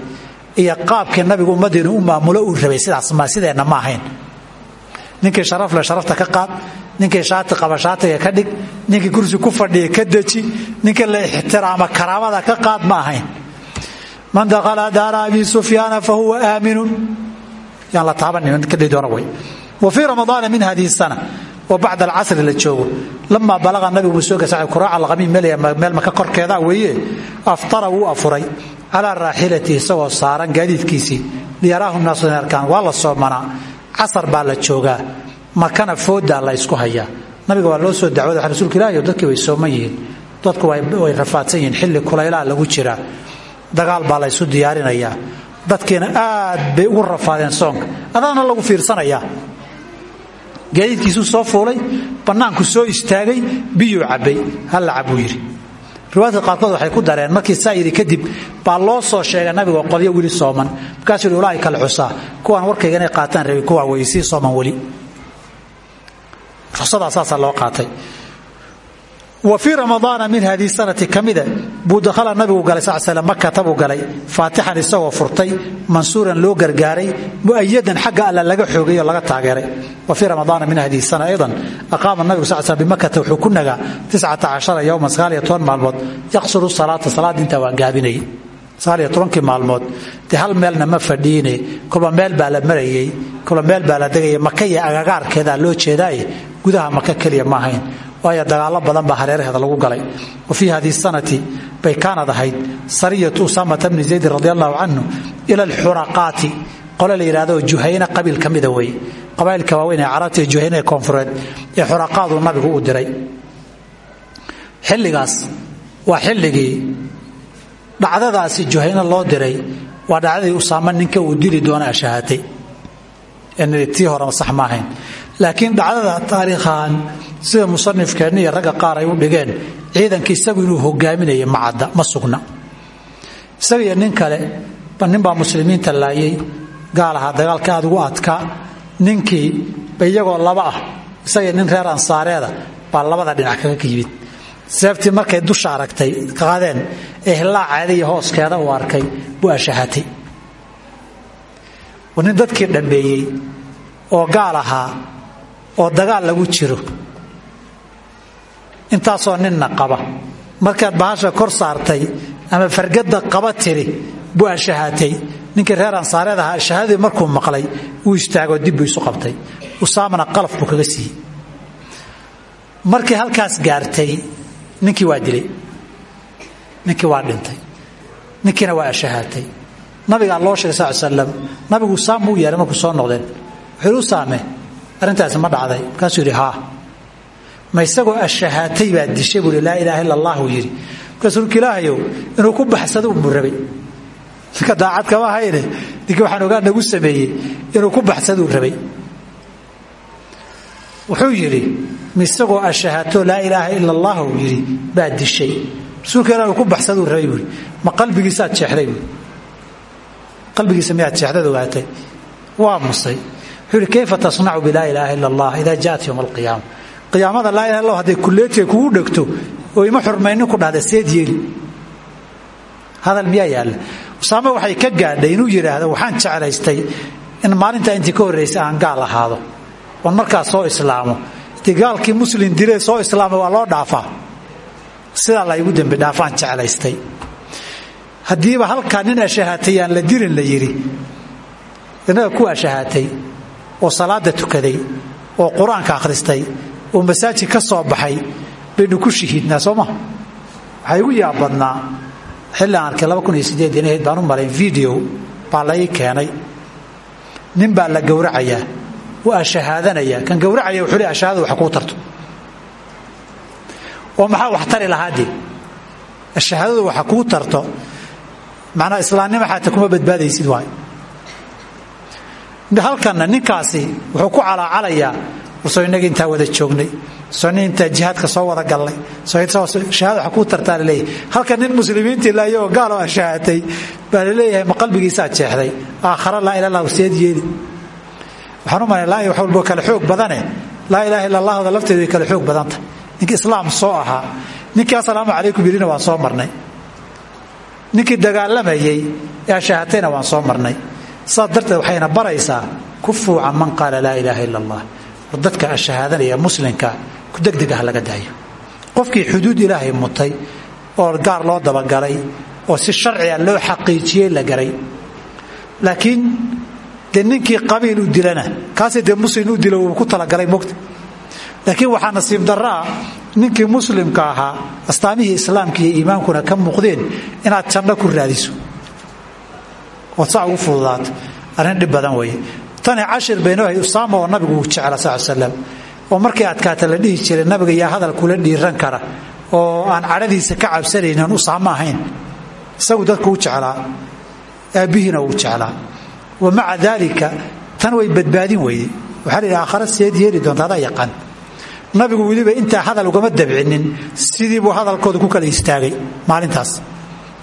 iyo qaabkii nabigu ummaddeenu u maamulo uu rabay sidaas ma sideenna ma ninkii sharaf le sharafta ka qaad. Ninkii shaati qaba shaatiga ka dhig. Ninkii kursi ku fadhiya ka deji. Ninkii la ixtiraama karaamada ka qaad ma ahayn. Man dakhala daara abi sufyaana fahuwa aaminun. Yaan la taabanin ka dhihi doona way. Wa fii ramadaana min hadihi sana. Oo bacda alcasri la joogo. Lamaa balaqa nabigu soo gasacay kuraaca alqamiim meel maka korkeeda weeye. Aftara wuu afuray. Calaa raaxilatihi isagoo saaran gaadiidkiisii. Liyaraahu naasu arkaan. Waa la soomanaa casar baa la joogaa markana foodaa la ysku hayaa. Nabiga waa loo soo dacwada rasuulka ilahi dadkii way sooman yihiin. Dadku way rafaadsan yihiin xilli kulaylaa lagu jiraa. Dagaal baa la ysu diyaarinayaa dadkiina aad bay ugu rafaadeen soonka. Adaana lagu fiirsanayaa. Gaadiidkiisuu soo fuulay bannaanku soo istaagay biyuu cabbay. Halla cabuu yidhi riwaayadka qaarkood waxay ku dareen markii saa yidhi kadib baa loo soo sheegay nabigoo qolyo weli sooman. Markaasuu yidhi kala xusaa kuwaan warkayga inay qaataan rabi kuwaa wey sii sooman weli. Ruqsadaa saasaa loo qaatay wa fii ramadaana min hadihi sanati ka mida buu dakhala nabigu galay sal slam makata buu galay. Faatixan isagoo furtay mansuuran loo gargaaray mu'ayadan xagga alla laga xoogay oo laga taageeray. Wa fii ramadaana min hadihi sana aydan. Aqaama nabigu sal slam bimakata wuxuu ku nagaa tiscata cashara yowman sagaal iyo toban maalmood. Yaqsuru salaata salaada intaa waa gaabinayay sagaal iyo tobankii maalmood. Dee hal meelna ma fadhiine. Kolba meel baa la gudaha maka keliya ma ahayn waayo dagaalo badan baa hareeraheeda lagu galay. Wa fii hadihi sanati bay kaanad ahayd. Sariyatu usaamata bni zaydin radi allahu canhu ila alxuraqaati. Qole la yidhahdo juhayne qabiil ka mida qabaa'ilka waaweyn ee carabta ee juhayne ee ee xuraqaadu nabigu u diray. Xilligaas waa xilligii dhacdadaasi juhayne loo diray. Waa dhacdadii usaama ninka uu dili doona ashahatay tii horena sax ma laakiin dhacdada taariikhaan sida musanifkeenna iyo ragga qaar ay u dhigeen ciidanka isagu inuu hogaaminaya macadda ma sugna. Isaga iyo nin kale ba ninbaa muslimiinta laayay gaal ahaa dagaalka aad ugu adkaa. Ninkii ba iyagoo laba ah isaga nin reer ansaareeda baa labada dhinac kaga yimid seeftii markay dusha aragtay qaadeen ee hilaaceeda iyo hooskeeda uu arkay buu ashahatay. Nin dadkii dhammeeyey oo gaal ahaa oo dagaal lagu jiro. Intaasoo ninna qaba. Markaad bahasha kor saartay ama fargada qaba tiri buu ashahaatay. Ninkii reer ansaareed ahaa shahaadadii markuu maqlay wuu istaagoo dib buu isu qabtay. Usaamana qalaf buu kaga siiyey. Markii halkaas gaartay ninkii waa dilay. Ninkii waa dhintay. Ninkiina waa ashahaatay. Nabigaa loo sheegay sal slam nabigu saam uu yeehay soo noqdeen. Wuxuu u arrintaasi ma dhacday. Markaasuu yidhi haa. Ma isagoo ashahaatay baa dishay buu laa ilaaha illa allah uu yidhi. Markaasuu rulka ilaahayow inuu ku baxsado unbuu rabay ninka daacad kama hayne ninkii waxaan ogaa nagu sameeyey inuu ku baxsaduu rabay wuxuu yidhi ma isagoo ashahaato laa ilaaha ila allah uu yidhi baa dishay. Rasuulka ku baxsaduu rabay buui ma qalbigiisaad jeexday buui qalbigiisa miyaad jeexdad ogaatay? Waa musay wuxuu yidhi kayfa tasnacu bilaa ilaaha ila allah idaa jaat yowma alqiyaama qiyaamada laa ilaha illah hadday kulleetiga kugu dhegto oo ima xurmaynin ku dhahda seed yeeli. Hadal miyaa yaalla waxay ka gaadhay inuu yidhaahdo waxaan jeclaystay in maalintaa intii ka horraysay aan gaal ahaado oon markaas soo islaamo. Intii gaalkii dilee soo islaamay waa loo dhaafaa sidaa la igu dembi dhaafaan jeclaystay. Haddiiba halkaa nin ashahaatay aan la dilin la yidhi. Innaga ku ashahaatay oo salaada tukaday oo qur'aanka akhristay oo masaajid ka soo baxay baynu ku shahiidnaa soo ma? Waxaa igu yaab badnaa. Xilli aan arkay laba kun iyo sideed inahayd baan u malayn video baa la keenay. Nin baa la gowracayaa waa shahaadanaya kan gowracaya wuxuu le shahaadadu wax kuu tarto. Oo maxaa wax tari lahaadee shahaadadu waxa kuu tarto. Macnaa islaamnimo xaata kuma badbaadaysid waay halkanna ninkaasi wuxuu ku calaacalayaa warsoo innaga intaa wada joognay. Soo nin intaa jihaadka soo wada gallay shahaada kuu tartaa halkan nin muslimiintii la iyagoo gaal oo ashahatay baa ma qalbigiisaad jeexday. Aakhara laa ila allah seed yeeli waxaan u malay wax walbo kale xoog badane. Laa ilaaha illa allahda lafteedu way kale xoog badanta. Ninkii islaam soo ahaa. Ninkii assalaamu calaykum yidhina waan soo marnay. Ninkii dagaalamayey ee ashahatayna waan soo marnay saas darteed waxayna baraysaa ku fuuca man qaala laa ilaaha illa allah. War dadka ashahaadanaya muslimka ku degdega ha laga daayo. Qofkii xuduud ilaahay mutay oo gaar loo dabagalay oo si sharciga loo xaqiijiyey la garay. Laakiin dee qabiil u dilana kaasi dee muslim u dilo uu ku talagalay mogta laakiin waxaa nasiib daraa ninkii muslimka ahaa astaamihii islaamka iyo iimaankuna ka muuqdeen inaad janno ku raadiso ood saa ugu fududaato arrin dhib badan weeye. Tani cashir baynoo hay usaama oo nabigu jecla sal slam oo markay adkaata la dhihi jiray nabiga yaa hadal kula dhiiran kara oo aan cadhadiisa ka cabsanaynin usaamo ahayn. Isagu dadku u jeclaa. Aabbihiina uu jeclaa. Wa maca daalika tan way badbaadin weyde waxaa la aakhara seed yeeli doonta adaa yaqaan. Nabigu weliba intaa hadal ugama dabcinin sidii buu hadalkooda ku kala istaagay maalintaas.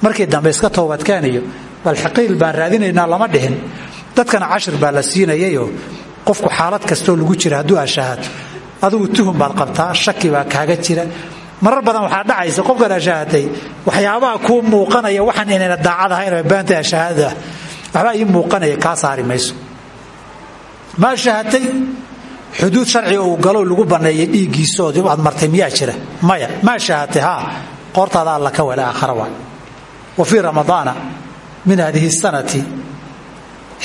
Markii dambe iska toobadkeeniyo bal xiqiil baan raadinaynaa lama dhihin. Dadkana cashir baa la siinayayoo qofku xaalad kastoo lagu jira hadduu ashahaato adigu tuhum baad qabtaa shaki baa kaaga jira. Marar badan waxaa dhacaysa qofkan ashaahatay waxyaabaha kuu muuqanaya waxaan inayna daacad ahayn baanta ashahaadaah waxbaa ii muuqanaya kaa saari mayso. Ma ashahatay xuduud sharciga uu galo lagu banneeyay dhiiggiisoodii aad martay miyaa jira? Maya. Ma ashahatay haa. Qoortaada alla ka wala aakhara waa. Wa fii ramadaana min hadihi sanati.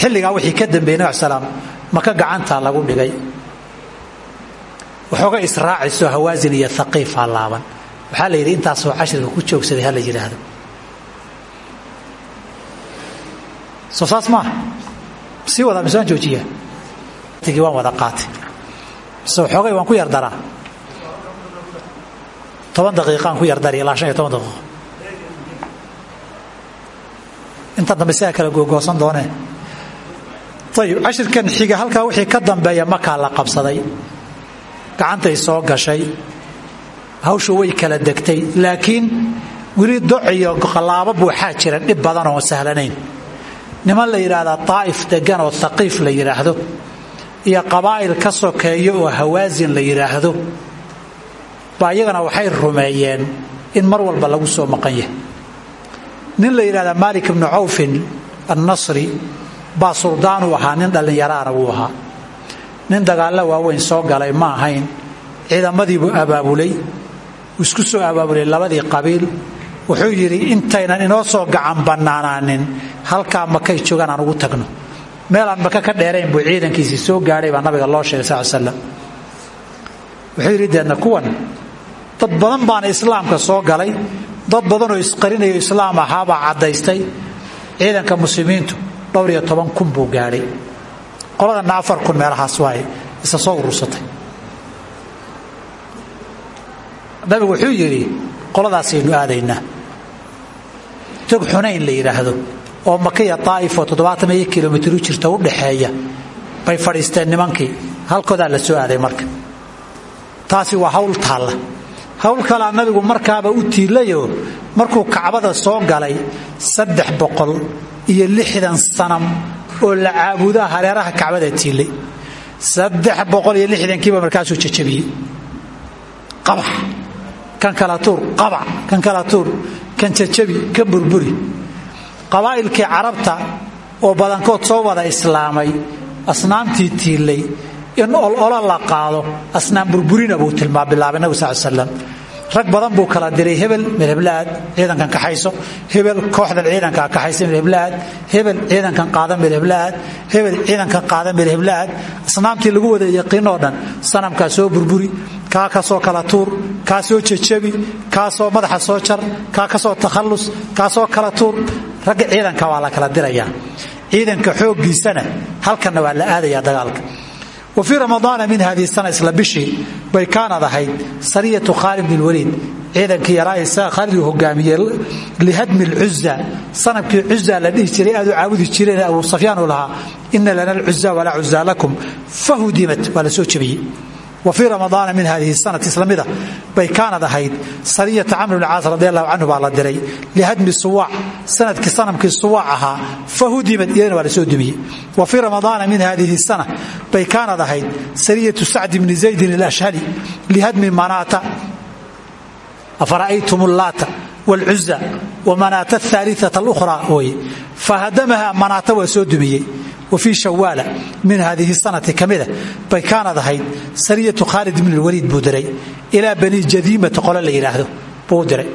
Xilligaa wixii ka dambeeyey nab salaam maka gacantaa lagu dhigay. Waxooga israaciso hawaasin iyo haqiifaa laaban. Waxaa la yidhi intaasoo cashriga ku joogsaday ha la yidhaahdo. Soo saas maaha joojiya. Tigi waan wada qaatay. Mise waxoogay waan ku yardaraa toban daqiiqaan ku yardari ilaa shan iyo toban daqiiqo inta dambe sidaa kala googoosan doonee ayib cashirkan xiga halkaa wixii ka dambeeya makaa la qabsaday. Gacantay soo gashay. Hawshu way kala degtay. Laakiin weli doc iyo qalaabo buuxaa jira dhib badan oo sahlanayn. Niman la yidhaahdaa daa'if degan oo haqiif la yidhaahdo iyo qabaa'il ka sokeeyo oo hawaasin la yidhaahdo baa iyagana waxay rumeeyeen in mar walba lagu soo maqan yahay nin la yidhahdaa maalik ibnu cawfin annasri baa suldaanuu ahaa nin dhallinyaraana wuu ahaa. Nin dagaallo waaweyn soo galay ma ahayn. Ciidamadiibuu abaabulay isku soo abaabulay labadii qabiil. Wuxuu yidhi intaynan inoo soo gacan bannaanaanin halkaa makay joogaan aan ugu tagno. Meelaan maka ka dheerayn buu ciidankiisii soo gaadhay baa nabiga loo sheegay sal slam wuxuu yidhi deedna kuwan dad badan baana islaamka soo galay dad badanoo isqarinayo islaam ahaabaa caddaystay. Ciidanka muslimiintu dhowr iyo toban kun buu gaadhay qoladana afar kun meelahaas waaye isa soo urursatay. Nabigu wuxuu yidhi qoladaasaynu aadaynaa. Tog xunayn la yidhaahdo oo makaya daa'if oo toddobaatan iyo u jirta u dhaxeeya bay fadhiisteen nimankii. Halkoodaa la soo aaday marka. Taasi waa hawl taalla hawl kalaa nabigu markaaba u tiilayoo markuu kacbada soo galay saddex boqol iyo lixdan sanam oo la caabudaa hareeraha kacbada tiilay. Saddex boqol iyo lixdankiiba markaasuu jajabiyey. Qabax. Kan kala tuur qabac kan kala tuur kan jajabi kan burburi. Qabaa'ilkii carabta oo badankood soo wada islaamay asnaamtii tiilay in ololo la qaado asnaam burburina buu tilmaa bilaabay nabig sal slam rag badan buu kala diray hebel midheblaad ciidankan kaxayso hebel kooxdan ciidankaa kaxaysa midheblaad hebel ciidankan qaada midheblaad hebel ciidankan qaada midheblaad asnaamtii lagu wada yaqiinoo dhan sanamkaa soo burburi kaa ka soo kala tuur kaa soo jejabi kaasoo madaxa soo jar kaa ka soo takhallus kaasoo kala tuur. Ragga ciidanka waa la kala dirayaa. Ciidanka xooggiisana halkanna waa la aadayaa dagaalka wa fii ramadaana min hadihi sana isla bishii bay kaanad ahayd sariyatu khaalid bn waliid ciidankii yaraa khaalid uu hogaamiyey lihadmi lcuza sanabkii cuza la dhihi jiray aad u caabudi jireen abu safyaan uu lahaa ina lana alcuza walaa cuza lakum. Fahudimat waa la soo jebiyey wa fii ramadaana min hadihi sanati islamida bay kaanad ahayd sariyata camr bn caas radi allahu canhu baa la diray. Lihadmi suwaac sannadkii sanamkii suwaac ahaa fahudimad iyadana waa la soo dumiyey wa fii ramadaana min hadihi sana bay kaanad ahayd sariyatu sacdi bni zaydin alashhali lihadmi manaata. Afara'aytum llaata wlcuza wamanaata aaliaa luhra weye fahadamaha manaata waa soo dumiyey wa fii shawaala min hadihi sanati kamida bay kaanad ahayd sariyatu khaalid bn lwaliid buu diray ilaa bani jadiimata qole la yidhaahdo buu diray.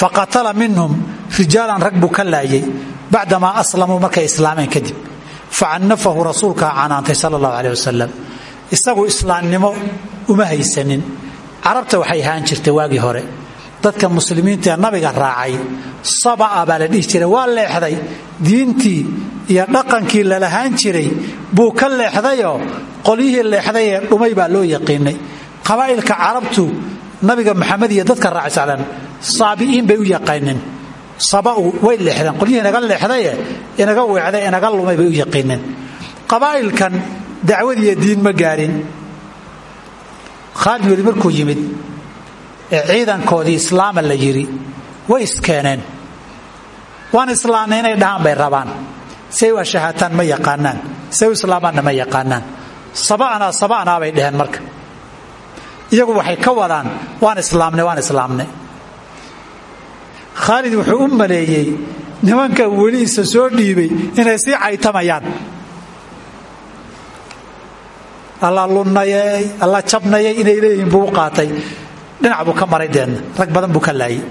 Faqatala minhum rijaalan rag buu ka laayay bacdamaa aslamuu markay islaameen kadib. Facanafahu rasuulkaa canaantay sala allahu aleh wasalam isagu islaamnimo dadka muslimiinta nabiga raacay saba'a baa la waa leexday diintii iyo dhaqankii lalahaan jiray buu ka leexdayoo qolyihii leexday ee dhumay baa loo yaqiinay. Qabaa'ilka carabtu nabiga maxamed iyo dadka raacay saclan saabi'iin bay u yaqaaneen. Saba'u way leexdeen qolyihii inaga leexdaye inaga weecday inaga lumay bay u yaqiineen. Qabaa'ilkan dacwadiiyo diin ma gaadhin khaalid weli markuu yimid ee ciidankoodii islaama la yidhi way iskeeneen. Waan islaamna inay dhahaan bay rabaan say u ashahaataan ma yaqaanaan. Say u islaamaanna ma yaqaanaan. Saba'naa saba'naa bay dheheen marka. Iyagu waxay ka wadaan waan islaamnay waan islaamnay khaalid wuxuu u maleeyey nimanka weliisa soo dhiibay inay sii caytamayaan. Alla lunnayey alla jabnayey inay leeyihiin buu u qaatay. Dhinac buu ka maray deenna rag badan buu ka laayay.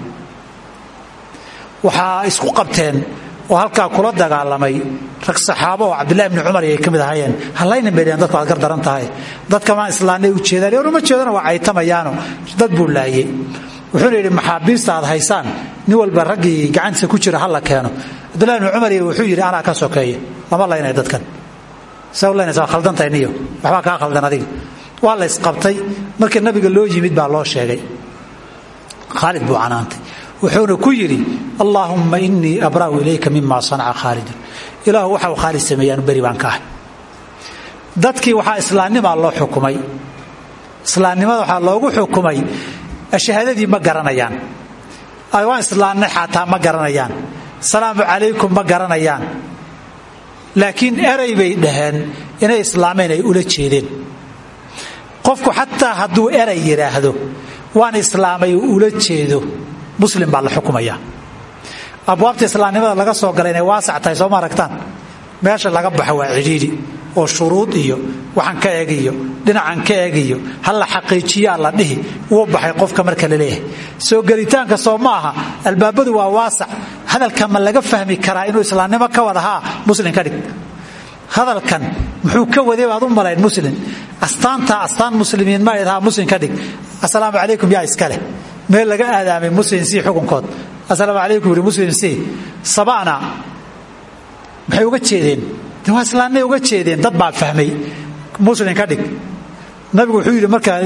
Waxaa isku qabteen oo halkaa kula dagaalamay rag saxaabo oo cabdillahi bni cumar ay ka mid ahaayeen. Hallaynan bay dadku aad daran tahay. Dadka maan islaannay u jeedaan. Or uma jeedana waa caytamayaano. Dad buu laayey wuxuuna yidhi maxaabiista haysaan? Nin walba raggii gacantiisa ku jira ha la keeno. Cabdillahi bni cumar wuxuu yidhi anaa ka sokeeya lama laynay dadkan. Sa laynaysa waa khaldantahay niyo. Khaldan adiga. Waa la ysqabtay markii nabiga loo yimid baa loo sheegay. Khaalid buu canaantay wuxuuna ku yidhi allaahumma inii abra'u ilayka mima sanaca khaalidun ilaahu waxau khaalid sameeyaanu beri baan ka ahay. Dadkii waxaa islaamnimaa loo xukumay. Islaamnimada waxaa loogu xukumay shahaadadii ma garanayaan. Waan islaamnay xataa ma garanayaan. Salaamu calaykum ma garanayaan. Laakiin eray bay dhaheen inay islaameen ay ula jeedeen. Qofku xataa hadduu eray yidhaahdo waan islaamay ula jeedo muslim baa la xukumaya. Abwaabta islaamnimada laga soo gala inay waasac tahay meesha laga baxo waa cidhiidhi oo shuruud iyo waxaan ka egiyo dhinacan ka egiyo ha la xaqiijiyaa la dhihi wuu baxay qofka marka la leeyahay. Soo soo ma aha albaabadu waa waasac. Hadalka ma laga fahmi karaa inuu islaamnimo ka wada haa muslim ka dhig. Hadalkan muxuu ka waday baad u malayn muslim. Astaantaa astaan muslimiin ma idhaa muslim ka dhig. Assalaamu calaykum yaa iska leh meel laga aadaamay muslim c xukunkood. Asalaamu calaykum yuri muslim c. Sabana maxay uga jeedeen? De uga jeedeen? Dad baa fahmay. Muslim ka dhig. Nabigu wuxuu yidhi markaa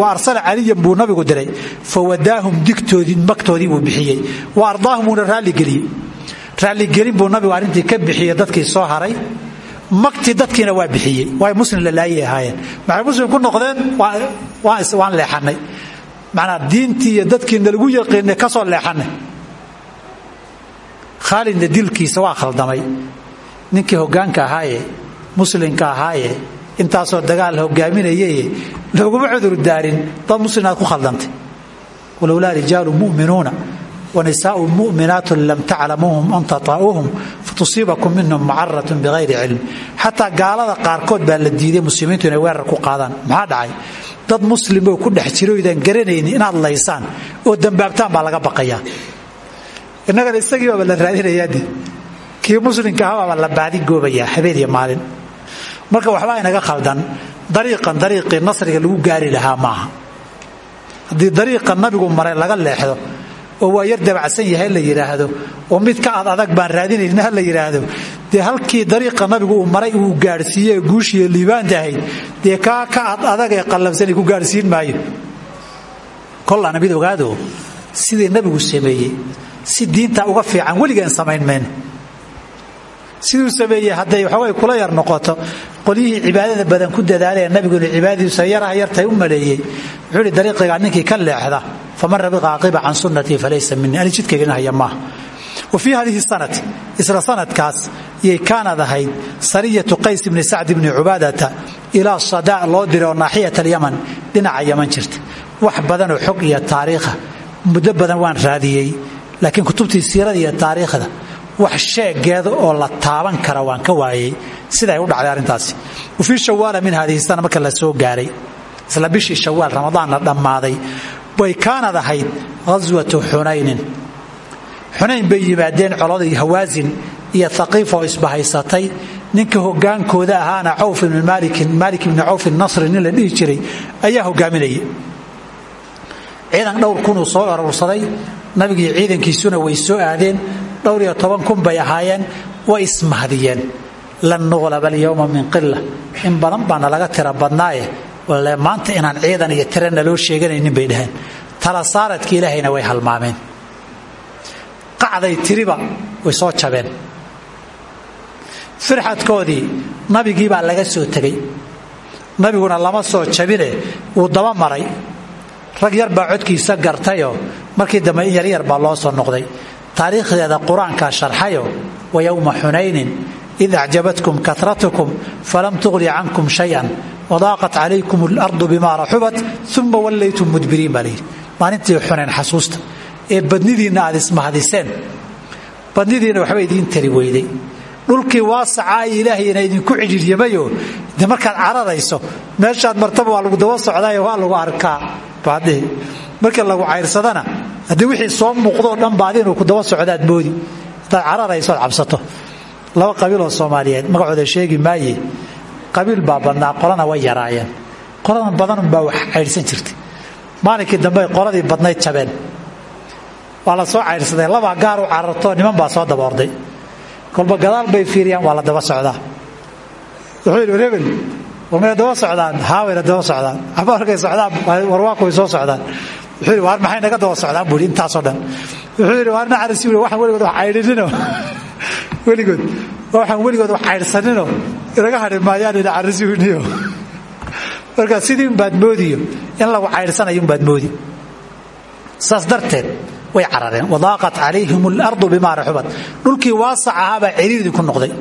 wa arsala caliyan buu nabigu diray. Fa wadaahum digtoodii buu bixiyey. Wa ardaahum uuna raalligeliyey raalligelin buu nabigu arrintii ka bixiyey dadkii soo haray. Magtii dadkiina waa bixiyey. Waay muslim la laayay ahaayeen. Maxay muslim ku noqdeen? Waan leexannay macnaa diintii iyo dadkiina lagu yaqiinay ka soo leexannay khaalidna dilkiisa waa khaldamay. Ninkii hoggaanka ahaaye muslimka ahaaye intaasoo dagaal hogaaminayaye looguma cudurdaarin dad muslimaad ku khaldantay walowlaa rijaalu mu'minuuna wanisaau mu'minaatun lam taclamuuhum an tataa'uuhum fatusiibakum minhum macaratun bihayri cilm. Xataa gaalada qaarkood baa la diiday muslimiintu inay weerar ku qaadaan. Maxaa dhacay dad muslimoo ku dhex jiroydaan garanaynin inaad laysaan oo dambaabtaan baa laga baqayaa. Innagana isagii baaba la raadinayaade kii muslimka ahabaabaa la baadigoobayaa habeen iyo maalin. Marka waxbaa inaga khaldan dariiqan dariiqii nasriga lagu gaari lahaa maaha. Haddii dariiqa nabigu maray laga leexdo oo waa yar dabacsan yahay la yidhaahdo oo mid ka ad adag baan raadinaynin ha la yidhaahdo dee halkii dariiqa nabigu uu maray uu gaadhsiiye guushiiyo liibaanta ahayd dee kaa ka ad adag ee qallabsanay ku gaadhsiin maayo? Kollaana mid ogaado sidii nabigu sameeyey si diinta uga fiican weligeen samayn mayno siduu sameeyey hadday waxoogay kula yar noqoto. Qolyihii cibaadada badan ku dadaalee nabiguna cibaadadiisa yaraha yartay u maleeyey. Wuxuu ihi dariiqigaa ninkii ka leexda faman rabiqa caqiba can sunnatii falaysa minii ani jidkaygana haya maaha wa fii hadihi sanati isla sanadkaas yay kaanad ahayd sariyatu qays bni sacd bni cubaadata ilaa sadaa loo diray oo naaxiyat alyaman dhinaca yaman jirta. Wax badanoo xog iyo taariikha muddo badan waan raadiyey laakiin kutubtii siirada iyo taariikhda wax sheegeeda oo la taaban kara waan ka waayey. Siday u dhacday arrintaasi. Wa fii shawaala min hadihi sana marka la soo gaaray isla bishii shawaal ramadaanna dhammaaday way kaanad ahayd ghaswatu xunaynin xunayn bay yimaadeen coladii hawaasin iyo haqiif oo isbahaysatay. Ninka hogaankooda ahaana cawf ibni maalikin maalik ibni cawf nasri nin la dhihi jiray ayaa hogaaminaya ciidan dhowr kunuu soo aruursaday nabigii ciidankiisuna way soo aadeen dhowr iyo toban kun bay ahaayeen way ismahdiyeen lan nuqlaba alyowma min qila in badan baana laga tira badnaaye. Walle maanta inaan ciidan iyo tira naloo sheeganaynin bay dhaheen. Tala saaradka ilaahayna way halmaameen. Qacday tiriba way soo jabeen. Firxadkoodii nabigii baa laga soo tegey. Nabiguna lama soo jabine wuu daba maray. Rag yar baa codkiisa gartayoo markii dambe in yaryar baa loo soo noqday taariikhdeeda qur'aankaa sharxayo wa yowma xunaynin id acjabatkum karatukum falam tuqni cankum shayan wadaaqat calaykum alardu bimaa raxubat uma wallaytum mudbiriin baa layidhi maalintii xunayn ee badnidiinna aad ismahdiseen badnidiina waxba idiin tari weyday. Dhulkii waasacaay ilaahayna idinku cidhiiryamayo de markaad cararayso meeshaad martaba waa lagu daba socdaayo waa lagu arkaa. Baadhihi markii lagu cayrsadana haddii wixii soo muuqdoo dhan baad inuu ku daba socdaad moodi haddaad cararayso ad cabsato. Laba qabiiloo soomaaliyeed magacooda sheegi maaye. Qabiil baa qolana way yaraayeen. Qoladan badanunbaa wax caydhsan jirtay. Maalinkii dambe qoladii badnayd jabeen. Waa soo caydhsaday labaa gaar u cararto niman baa soo daboorday. Kolba gadaal bay fiiriyaan waa daba socdaa. Wuxuu yidhi rebel daba socdaan? Haawayna daba socdaan. Markay socdaan warwaaku soo socdaan waar maxay naga daba socdaan? Buu yidhi intaasoo dhan. Wuxuu yidhi waar nacarisi wuli waxaan weligood wax caydhinino weligood. Waxaan weligood wax caydhsanino inaga hadhi maayaan ina carisi winiyo marka sidii unbaad moodiyo in lagu caydhsanayo unbaad moodi. Saas darteed way carareen. Wadaaqat calayhim alardu bimaa raxubat. Dhulkii waasac ahaabaa ciriirdii ku noqday.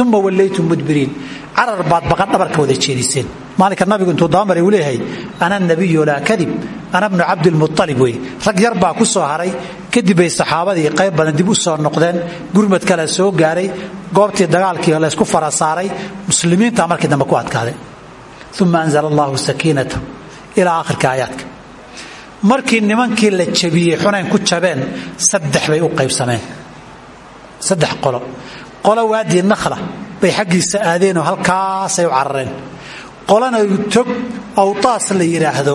Uma wallaytum mudbiriin. Carar baad baqan dhabarka wada jeediseen. Maalinka nabigu intuu dabamaray uu leeyahay ana nabiyu laa kadib ana bnu cabdilmualib wey rag yar baa ku soo haray. Kadib bay saxaabadii qayb badan dib u soo noqdeen. Gurmad kale soo gaaray. Goobtii dagaalkii laysku fara saaray. Muslimiinta markii dambe ku adkaaday. Uma anzala allahu sakiinata ilaa akhirka aayaadka. Markii nimankii la jabiyey xunayn ku jabeen saddex bay u qaybsameen saddex qolo. Qolo waadii nakhla bay xaggiisa aadeenoo halkaasay u carareen. Qolana tog awtaas la yidhaahdo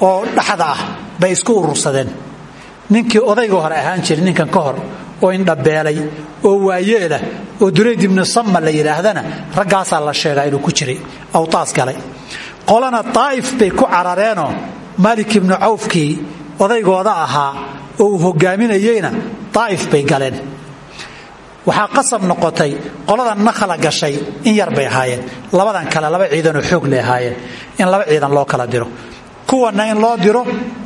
oo dhaxda ah bay isku urursadeen. Ninkii odayga hore ahaan jiray ninkan ka hor oo indhabeelay oo waayeelah oo durayd ibnu sama la yidhaahdana raggaasaa la sheegaa inuu ku jiray awtaas galay. Qolana daa'if bay ku carareenoo maalik ibnu cawfkii odaygooda ahaa oo uu hogaaminayeyna daa'if bay galeen. Waxaa qasab noqotay qoladan nakhala gashay in yar bay ahaayeen. Labadan kale laba ciidanoo xoog lay ahaayeen. In laba ciidan loo kala diro kuwanna in loo diro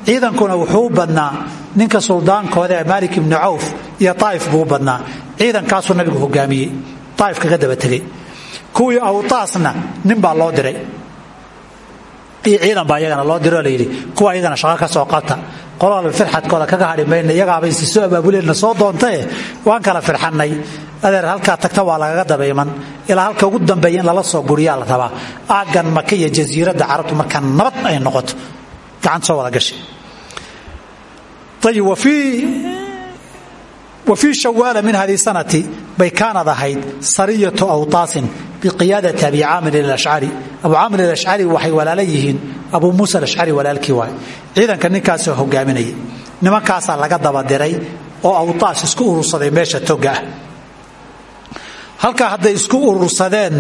ciidankuna wuxuu badnaa. Ninka suldaankooda ee maalik ibnu cawf iyo daa'if buu badnaa. Ciidankaasuu nabigu hogaamiyey. Daa'if kaga daba tegey. Kuwii awtaasna nin baa loo diray. Iyo ciidan baa iyagana loo diroo layidhi kuwa iyagana shaqo ka soo qabta qolada firxadkooda kaga hadhi mayna iyagaaba isi soo abaabuleenna soo doontae waan kala firxannay. Adeer halkaa tagta waa lagaga dabayman. Ilaa halka ugu dambeeya in soo guriyaa la rabaa aaggan maka iyo jasiiradda carabtu markaa nabad ay noqoto. Gacanta soo wada gashay ayib wa fii shawaala min haddii sanati bay kaanad ahayd sariyatu awtaasin biqiyaadati abi caamir alashcari abu caamir alashcari waxay walaala yihiin abuu muusa alashcari walaalkii waay. Ciidanka ninkaasoo hogaaminaya nimankaasaa laga dabadiray oo awtaas isku urursaday meesha toga ah. Halkaa hadday isku urursadeen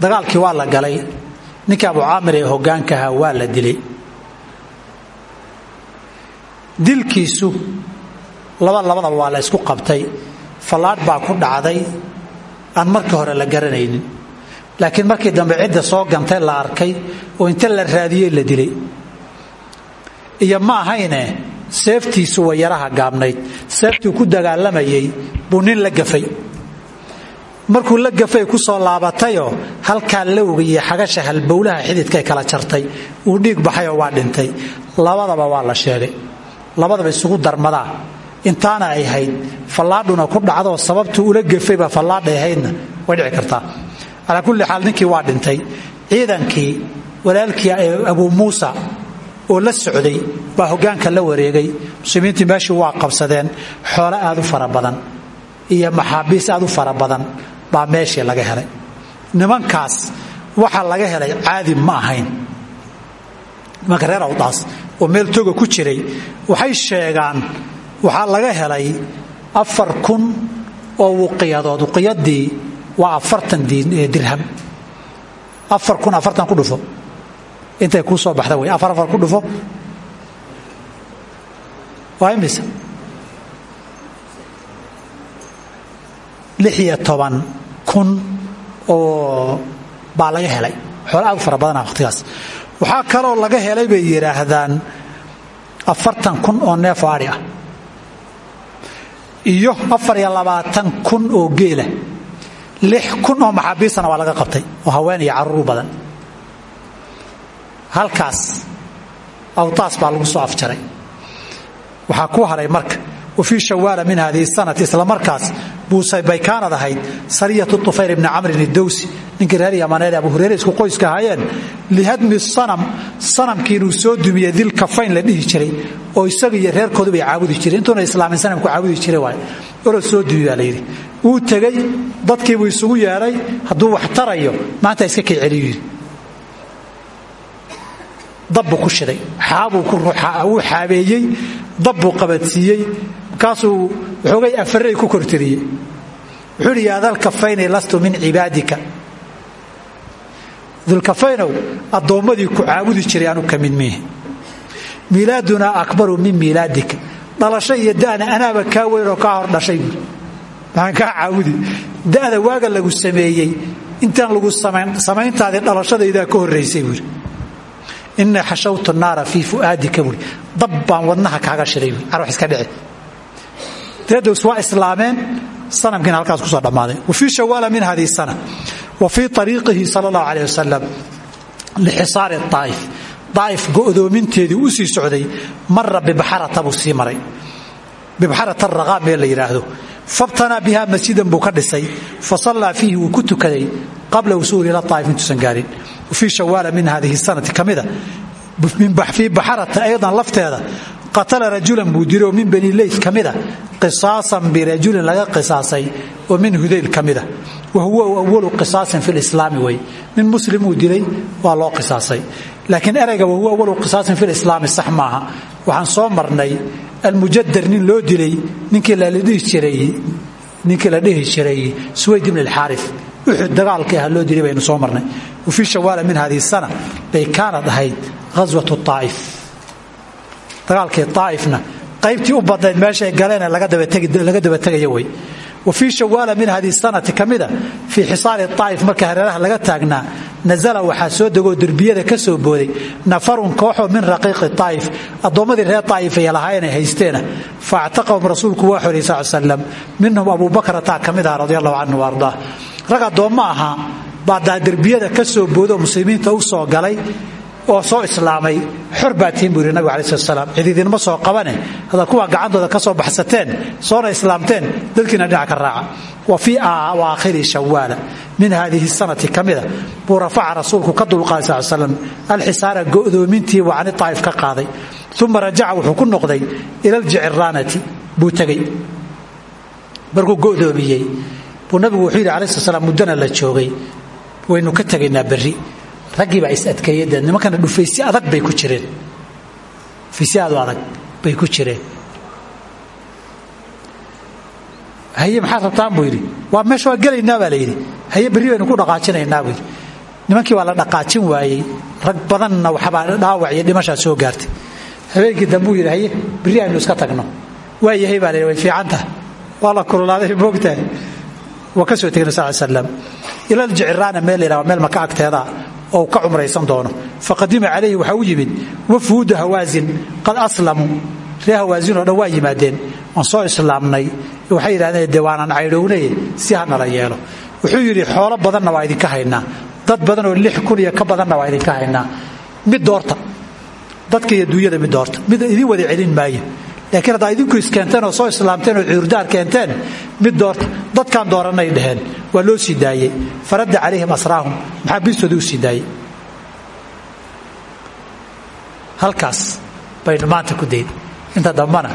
dagaalkii waa la galay. Ninkii abu caamir ee hogaanka ahaa waa la dilay. Dilkiisu laba labadaba waa la ysku qabtay. Fallaadh baa ku dhacday. Aan markii hore la garanaynin laakiin markii dambe cidda soo gantay la arkay oo inta la raadiyey la dilay. Iyo ma ahayne seeftiisu way yaraha gaabnayd. Seeftuu ku dagaalamayey buu la gafay. Markuu la gafay ku soo laabatayoo halkaa lowga iyo xagasha halbowlaha xididkay kala jartay. Uu dhiig baxayoo waa dhintay. Labadaba waa la sheegay. Labadaba isugu darmadaa. Intaana ay hayd fallaadhuna ku dhacdoo sababtuu ula gafayba fallaadhay ahaydna way dhici kartaa calaa kulli xaal ninkii waa dhintay. Ciidankii walaalkii abuu muusa oo la socday baa hoggaanka la wareegay. Muslimiintii meeshii waa qabsadeen. Xoolo aad u fara badan. Iyo maxaabiis aad u fara badan baa meeshii laga helay. Nimankaas waxa laga helay caadi ma ahayn. Nimanka reer awdaas oo meel toga ku jiray waxay sheegaan waxaa laga helay afar kun oo wuqiyadood. Wuqiyadii waa afartan dirham. Afar kun afartan ku dhufo. Intay kuu soo baxda wey afar afar ku dhufo. Waa imise lix iyo toban kun oo baa laga helay. Xoolo aad u fara badana wakhtigaas waxaa kaloo laga helay bay yidhaahdaan afartan kun oo neef oo ah. Iyo afar iyo labaatan kun oo geela lix kun oo maxaabiisana waa laga qabtay oo haween iyo carruur badan. Halkaas awtaas baa lagu soo afjaray. Waxaa ku haray marka wa fii shawaala min hadihi sanati isla markaas buusay bay kaanad ahayd. Sariyatu tufayr ibni camrin idowsi ninkii reer yamaneed abu hureyre isku qoyska ahaayeen. Lihadmi sanam sanamkii inuu soo dumiye dil kafayn la dhihi jiray oo isaga iyo reerkoodu bay caabudi jireen. Intuuna islaamin sanamku caabudi jiray waay orod soo dumi baa la yidhi. Wuu tegey dadkiibuu isugu yeedhay hadduu wax tarayo maanta iska yidhi dabbuu ku shiday. Xaabuu xaabeeyey dabbuu qabadsiiyey. Markaasuu waxoogay afarey ku kortiriyey wuxuu idhi yaa lastu min cibaadika. Dulkafaynow addoommadii ku caabudi jiray anu ka mid miilaadunaa akbaru min miilaadika dhalasho iyo da'na anaaba kaa weynoo hor dhashay buui maxaan caabudi da'da waaga lagu sameeyey intaan lagu samayntaadii dhalashadaydaa ka horraysay buui inii xashawtu naara fii fu'aadika buui dab wadnaha kaaga shiday buui carwax iska dhici. Dadows waa islaameen sanamkiina halkaas ku soo dhammaaday. Wa fii shawaala min hadihi sana. Wa fii ariiqihi sala allahu caleyh wasalam lxisaari aa'if daa'if. Go'doominteedii u sii socday mara bibxarata buu sii maray. Bibxarata raqaa meel la yidhaahdo fabtanaa biha masjidan buu ka dhisay. Fa sallaa fiihi wuu ku tukaday qabla wusuuli ila aa'if intuusan gaarin fii shawaala min hadihi sanati ka mida fii baxarata aydan lafteeda qatala rajulan buu dilo min bani leyt ka mida qisaasan birajulin laga qisaasay oo min hudayl ka mida wa huwa awalu qisaasin fi lislaami wey nin muslimuu dilay waa loo qisaasay. Laakiin erayga wahuwa awalu qisaasin fi lislaami sax maaha waxaan soo marnay almujadar nin loo dilay ninkii la dhihi jiray suwayd ibn alxaarif uxud dagaalkii aha loo dilay baynu soo marnay. Wa fii shawaala min hadihi sana bay kaanad ahayd ghaswatu taa'if dagaalkii taa'ifna qaybtii u badnayd meeshay galeen laga daba tegaya wey wa fii shawaala min hadihi sanati ka mida fii xisaari marka hareeraha laga taagnaa nazala waxaa soo degoo derbiyada ka soo booday nafarun kooxoo min raqiiqi taa'if addoommadii reer taa'if ay lahaayeenay haysteena fa actaqahum rasuulku waa xoriyey sal minhum abuubakrataa ka mid aha radi allahu canhu wa rag addoommo ahaa baa derbiyada ka soo boodoo muslimiinta u soo galay oo soo islaamay. Xor baa tihin buu nabigu alai slat slaam cid soo qabane? Haddaad kuwaa gacantooda ka soo baxsateen soona islaamteen dadkiina dhinac ka raaca. Wa fii awaakhiri shawaala min haadihi sanati ka mida. Buu rasuulku ka dulqaaday sal slam alxisaara go'doomintii waa cani taa'if ka qaaday. Uma rajaca wuxuu ku noqday ila aljiciraanati buu tegey markuu go'doomiyey buu nabigu wuxuu yidhi alai slat slam muddana la joogay. Waynu ka tegaynaa berri. Raggii baa is adkeeyey nimankana dhufaysyo adag bay ku jireen. Dhufaysyo aad u adag bay ku jireen. Haye maxaad buu yidhi. Waa meesha waa gelaynaa baa la yidhi. Haye berri baynu ku dhaqaajinaynaa buu yidhi. Nimankii waa la dhaqaajin waayey. Rag badanna waxbaa dhaawac iyo dhimashaa soo gaartay. Habeenkii dambuu yidhi haye berri aynu iska tagno. Waa yahay baa la yidhi way fiicantaha waa la kululaaday moogtahay waa ka soo tegna sal slam ila aljiciraana meel la yidhaha meel maka agteeda oo ka cumraysan doono. Faqadima calayhi waxaa u yimid wafuudu hawaasin qad aslamuu ree hawaasin oo dhan waa yimaadeen. Waan soo islaamnay. Waxay yidhahdeen dee waanan si ha nala yeelo. Wuxuu yidhi xoolo badanna waa idinka haynaa dad badan oo lix kun iyo ka badanna waa idinka haynaa mid doorta. Dadka iyo duunyada mid doorta. Mid idin wada celin maayo. Laakiin haddaa idinku iskeenteen oo soo islaamteen oo cudurdaar keenteen mid doorta dadkaan dooranay dhaheen waa loo sii daayey faradda calayhim asraahum maxaa bistoodii u sii daayey halkaas baynu maanta ku dayn. Inta dambana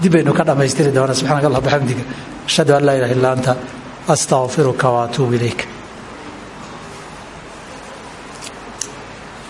dib baynu ka dhammaystiri doonaa. Subxaanaka allah bxamdiga ashhadu an laa ilaha illa anta astaqfiruka waatuubu ilayk